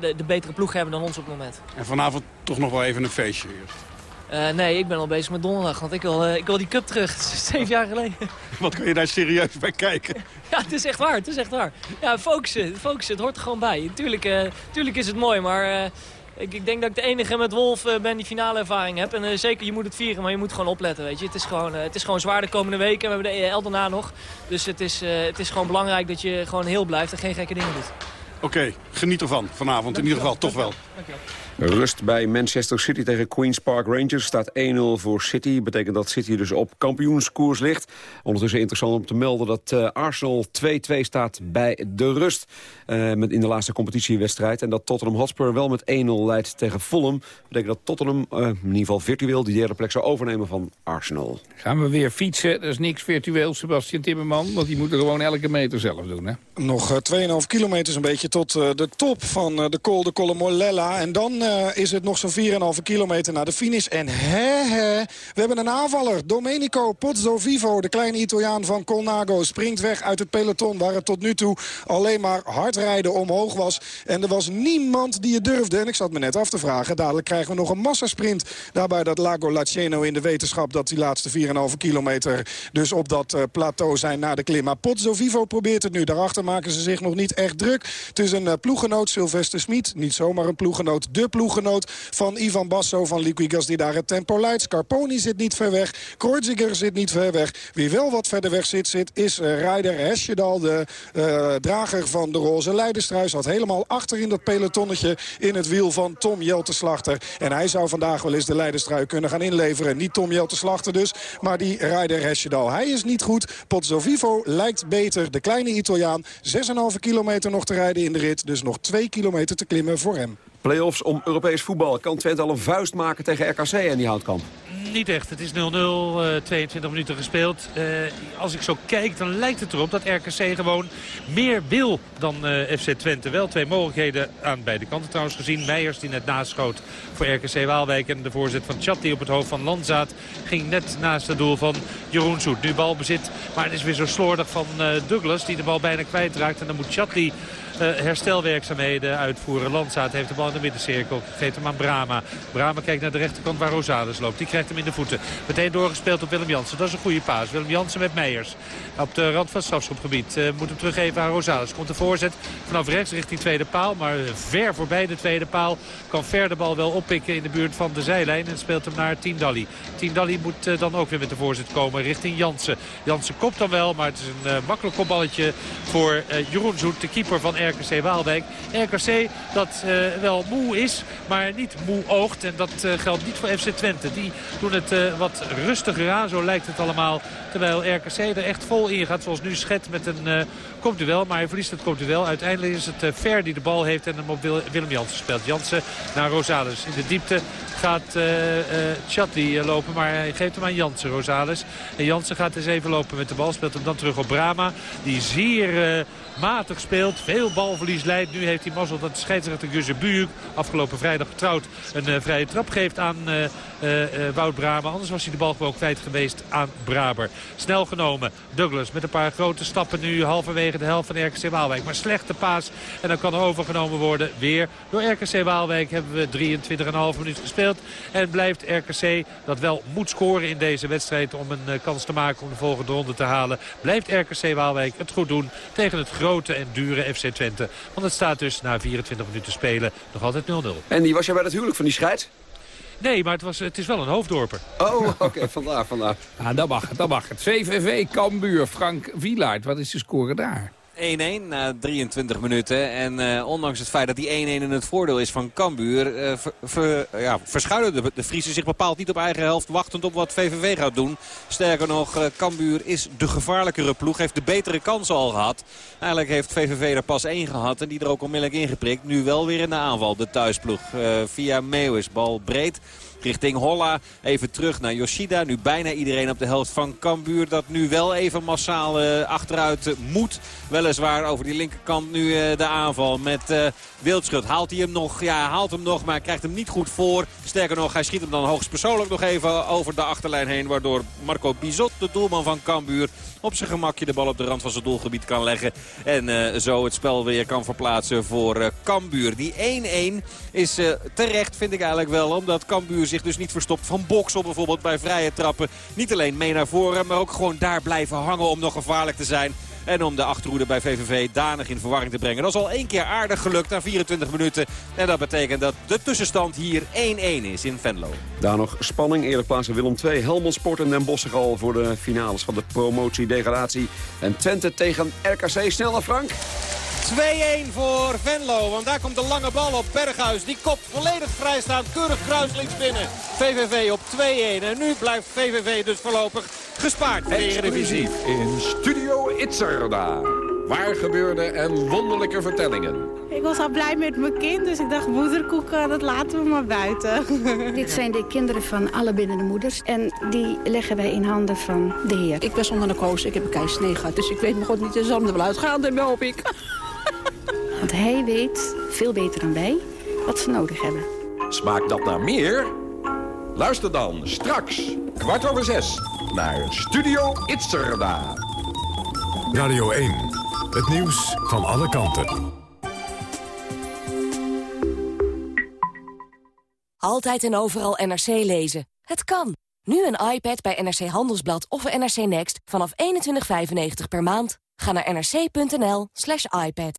de, de betere ploeg hebben dan ons op het moment. En vanavond toch nog wel even een feestje eerst. Eh, nee, ik ben al bezig met donderdag. Want ik wil, eh, ik wil die cup terug. Zeven jaar geleden. Wat kun je daar serieus bij kijken? Ja, het is echt waar. Het is echt waar. Ja, focussen. focussen het hoort er gewoon bij. Tuurlijk, eh, tuurlijk is het mooi, maar ik, ik denk dat ik de enige met Wolf ben die finale ervaring heb. En zeker, je moet het vieren, maar je moet gewoon opletten, weet je. Het is gewoon, het is gewoon zwaar de komende weken. We hebben de EL daarna nog. Dus het is, het is gewoon belangrijk dat je gewoon heel blijft en geen gekke dingen doet. Oké, geniet ervan vanavond in ieder geval, toch wel. Rust bij Manchester City tegen Queen's Park Rangers staat 1-0 voor City. Betekent dat City dus op kampioenskoers ligt. Ondertussen interessant om te melden dat eh, Arsenal 2-2 staat bij de rust. eh, met in de laatste competitiewedstrijd. En dat Tottenham Hotspur wel met 1-0 leidt tegen Fulham. Betekent dat Tottenham eh, in ieder geval virtueel die derde plek zou overnemen van Arsenal. Gaan we weer fietsen. Dat is niks virtueel, Sebastian Timmerman. Want die moeten gewoon elke meter zelf doen, hè? Nog eh, 2,5 kilometer een beetje tot eh, de top van eh, de Col de Collemolella. En dan eh, is het nog zo'n 4,5 kilometer naar de finish. En hè, hè, we hebben een aanvaller. Domenico Pozzovivo, de kleine Italiaan van Colnago... springt weg uit het peloton waar het tot nu toe alleen maar hard rijden omhoog was. En er was niemand die het durfde. En ik zat me net af te vragen. Dadelijk krijgen we nog een massasprint. Daarbij dat Lago Laceno in de wetenschap dat die laatste 4,5 kilometer... dus op dat eh, plateau zijn na de klim. Maar Pozzovivo probeert het nu. Daarachter maken ze zich nog niet echt druk. Het is een eh, ploeggenoot, Sylvester Smit. Niet zomaar een ploeggenoot, de ploeggenoot van Ivan Basso van Liquigas... die daar het tempo leidt. Scarponi zit niet ver weg. Kreuziger zit niet ver weg. Wie wel wat verder weg zit, zit is uh, Ryder Hesjedal... de uh, drager van de roze leidenstruis. Zat helemaal achter in dat pelotonnetje in het wiel van Tom Jelteslachter. En hij zou vandaag wel eens de leidenstrui kunnen gaan inleveren. Niet Tom Jelteslachter dus, maar die Ryder Hesjedal. Hij is niet goed. Pozzovivo lijkt beter. De kleine Italiaan. 6,5 kilometer nog te rijden in de rit. Dus nog 2 kilometer te klimmen voor hem. Play-offs om Europees voetbal. Kan Twente al een vuist maken tegen RKC en die houtkamp? Niet echt. Het is 0-0, uh, 22 minuten gespeeld. Uh, als ik zo kijk, dan lijkt het erop dat RKC gewoon meer wil dan uh, FC Twente. Wel twee mogelijkheden aan beide kanten trouwens gezien. Meijers die net naschoot voor RKC Waalwijk. En de voorzet van Chatti op het hoofd van Landzaat ging net naast het doel van Jeroen Zoet. Nu balbezit, maar het is weer zo slordig van Douglas die de bal bijna kwijtraakt. En dan moet Chatti uh, herstelwerkzaamheden uitvoeren. Landzaat heeft de bal in de middencirkel. Geeft hem aan Brama. Brama kijkt naar de rechterkant waar Rosales loopt. Die krijgt hem in de voeten. Meteen doorgespeeld op Willem Jansen. Dat is een goede paas. Willem Jansen met Meijers. Op de rand van het strafschopgebied. Uh, moet hem teruggeven aan Rosales. Komt de voorzet vanaf rechts richting tweede paal. Maar ver voorbij de tweede paal. Kan ver de bal wel oppikken in de buurt van de zijlijn. En speelt hem naar Tiendalli. Tiendalli moet uh, dan ook weer met de voorzet komen richting Jansen. Jansen kopt dan wel. Maar het is een makkelijk kopballetje voor Jeroen Zoet. De keeper van RKC Waalwijk. RKC dat wel moe is. Maar niet moe oogt. En dat geldt niet voor FC Twente. Die doen het wat rustiger aan. Zo lijkt het allemaal. Terwijl RKC er echt vol in gaat. Zoals nu Schet met een uh, kopduel. Maar hij verliest het kopduel. Uiteindelijk is het uh, Ver die de bal heeft en hem op Willem Jansen speelt. Jansen naar Rosales. In de diepte gaat uh, Chatli lopen. Maar hij geeft hem aan Jansen, Rosales. En Jansen gaat eens even lopen met de bal. Speelt hem dan terug op Brama. Die zeer matig speelt. Veel balverlies leidt. Nu heeft hij mazzel dat scheidsrechter Gusse Buuk afgelopen vrijdag getrouwd een vrije trap geeft aan Wout Brama. Anders was hij de bal gewoon kwijt geweest aan Braber. Snel genomen. Douglas met een paar grote stappen nu halverwege de helft van RKC Waalwijk. Maar slechte paas. En dan kan er overgenomen worden weer door RKC Waalwijk. Hebben we 23,5 minuten gespeeld. En blijft RKC dat wel moet scoren in deze wedstrijd om een kans te maken om de volgende ronde te halen. Blijft RKC Waalwijk het goed doen tegen het grote en dure FC Twente. Want het staat dus na 24 minuten spelen nog altijd 0-0. En die was jij bij het huwelijk van die scheid? Nee, maar het, was, het is wel een hoofddorper. Oh, oké, okay, vandaar, vandaar. Ah, dat mag het, dat mag het. VVV Cambuur, Frank Wielaert, wat is de score daar? 1-1 na 23 minuten. En uh, ondanks het feit dat die 1-1 in het voordeel is van Cambuur... Uh, ja, verschuilen de, de Friese zich bepaald niet op eigen helft... wachtend op wat VVV gaat doen. Sterker nog, uh, Cambuur is de gevaarlijkere ploeg. Heeft de betere kansen al gehad. Eigenlijk heeft VVV er pas één gehad en die er ook onmiddellijk ingeprikt. Nu wel weer in de aanval, de thuisploeg. via Meeuwis, bal breed richting Holla. Even terug naar Yoshida. Nu bijna iedereen op de helft van Cambuur. Dat nu wel even massaal uh, achteruit uh, moet. Weliswaar over die linkerkant nu uh, de aanval met Wildschut. Haalt hij hem nog? Ja, haalt hem nog, maar krijgt hem niet goed voor. Sterker nog, hij schiet hem dan hoogstpersoonlijk nog even over de achterlijn heen. Waardoor Marco Bizot, de doelman van Cambuur, op zijn gemakje de bal op de rand van zijn doelgebied kan leggen. En zo het spel weer kan verplaatsen voor Cambuur. Die 1-1 is terecht, vind ik eigenlijk wel. Omdat Cambuur zich dus niet verstopt van Boksel bijvoorbeeld bij vrije trappen. Niet alleen mee naar voren, maar ook gewoon daar blijven hangen om nog gevaarlijk te zijn. En om de achterhoede bij VVV danig in verwarring te brengen. Dat is al één keer aardig gelukt na 24 minuten. En dat betekent dat de tussenstand hier 1-1 is in Venlo. Daar nog spanning. Eerlijk plaatsen Willem 2. Helmond Sport en Den Bosch al voor de finales van de promotie-degradatie. En Twente tegen RKC. Snel naar Frank. 2-1 voor Venlo. Want daar komt de lange bal op Berghuis. Die kop volledig vrijstaan. Keurig kruislinks binnen. VVV op 2-1. En nu blijft VVV dus voorlopig gespaard in de Eredivisie. in Studio Itzerda. Waar gebeurde en wonderlijke vertellingen. Ik was al blij met mijn kind, dus ik dacht moederkoeken, dat laten we maar buiten. Dit zijn de kinderen van alle binnende moeders en die leggen wij in handen van de Heer. Ik ben zonder narcose, ik heb een keisnee gehad, dus ik weet me god niet, de zand er wel uitgaan, dat hoop ik. Want hij weet, veel beter dan wij, wat ze nodig hebben. Smaakt dat naar meer? Luister dan straks, kwart over zes, naar Studio Itzerda. Radio 1, het nieuws van alle kanten. Altijd en overal NRC lezen. Het kan. Nu een iPad bij NRC Handelsblad of NRC Next vanaf 21,95 per maand. Ga naar nrc.nl slash iPad.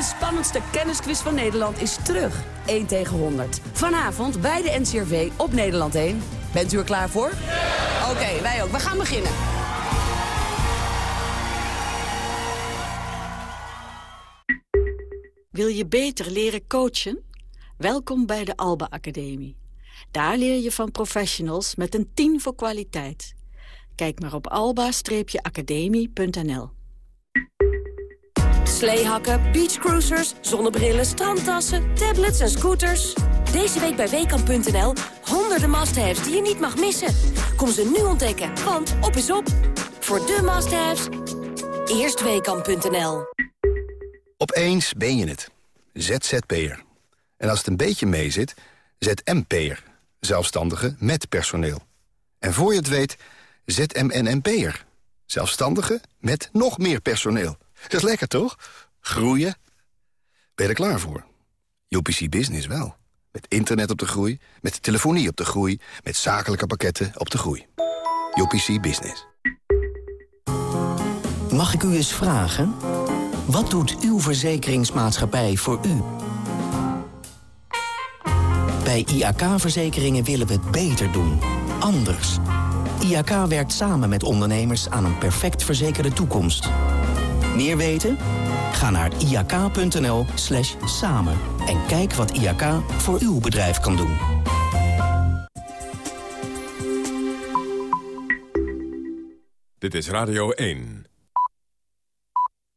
De spannendste kennisquiz van Nederland is terug. 1 tegen 100. Vanavond bij de NCRV op Nederland 1. Bent u er klaar voor? Oké, wij ook. We gaan beginnen. Wil je beter leren coachen? Welkom bij de Alba Academie. Daar leer je van professionals met een 10 voor kwaliteit. Kijk maar op alba-academie.nl Sleehakken, beachcruisers, zonnebrillen, strandtassen, tablets en scooters. Deze week bij Weekamp.nl honderden must-haves die je niet mag missen. Kom ze nu ontdekken, want op is op. Voor de must-haves, eerstweekam.nl. Opeens ben je het. ZZP'er. En als het een beetje meezit, ZMP'er. Zelfstandige met personeel. En voor je het weet, ZMNNP'er. Zelfstandige met nog meer personeel. Dat is lekker, toch? Groeien. Ben je er klaar voor? UPC Business wel. Met internet op de groei, met telefonie op de groei... met zakelijke pakketten op de groei. UPC Business. Mag ik u eens vragen? Wat doet uw verzekeringsmaatschappij voor u? Bij IAK-verzekeringen willen we het beter doen. Anders. IAK werkt samen met ondernemers aan een perfect verzekerde toekomst. Meer weten? Ga naar iak.nl slash samen en kijk wat IAK voor uw bedrijf kan doen. Dit is Radio 1.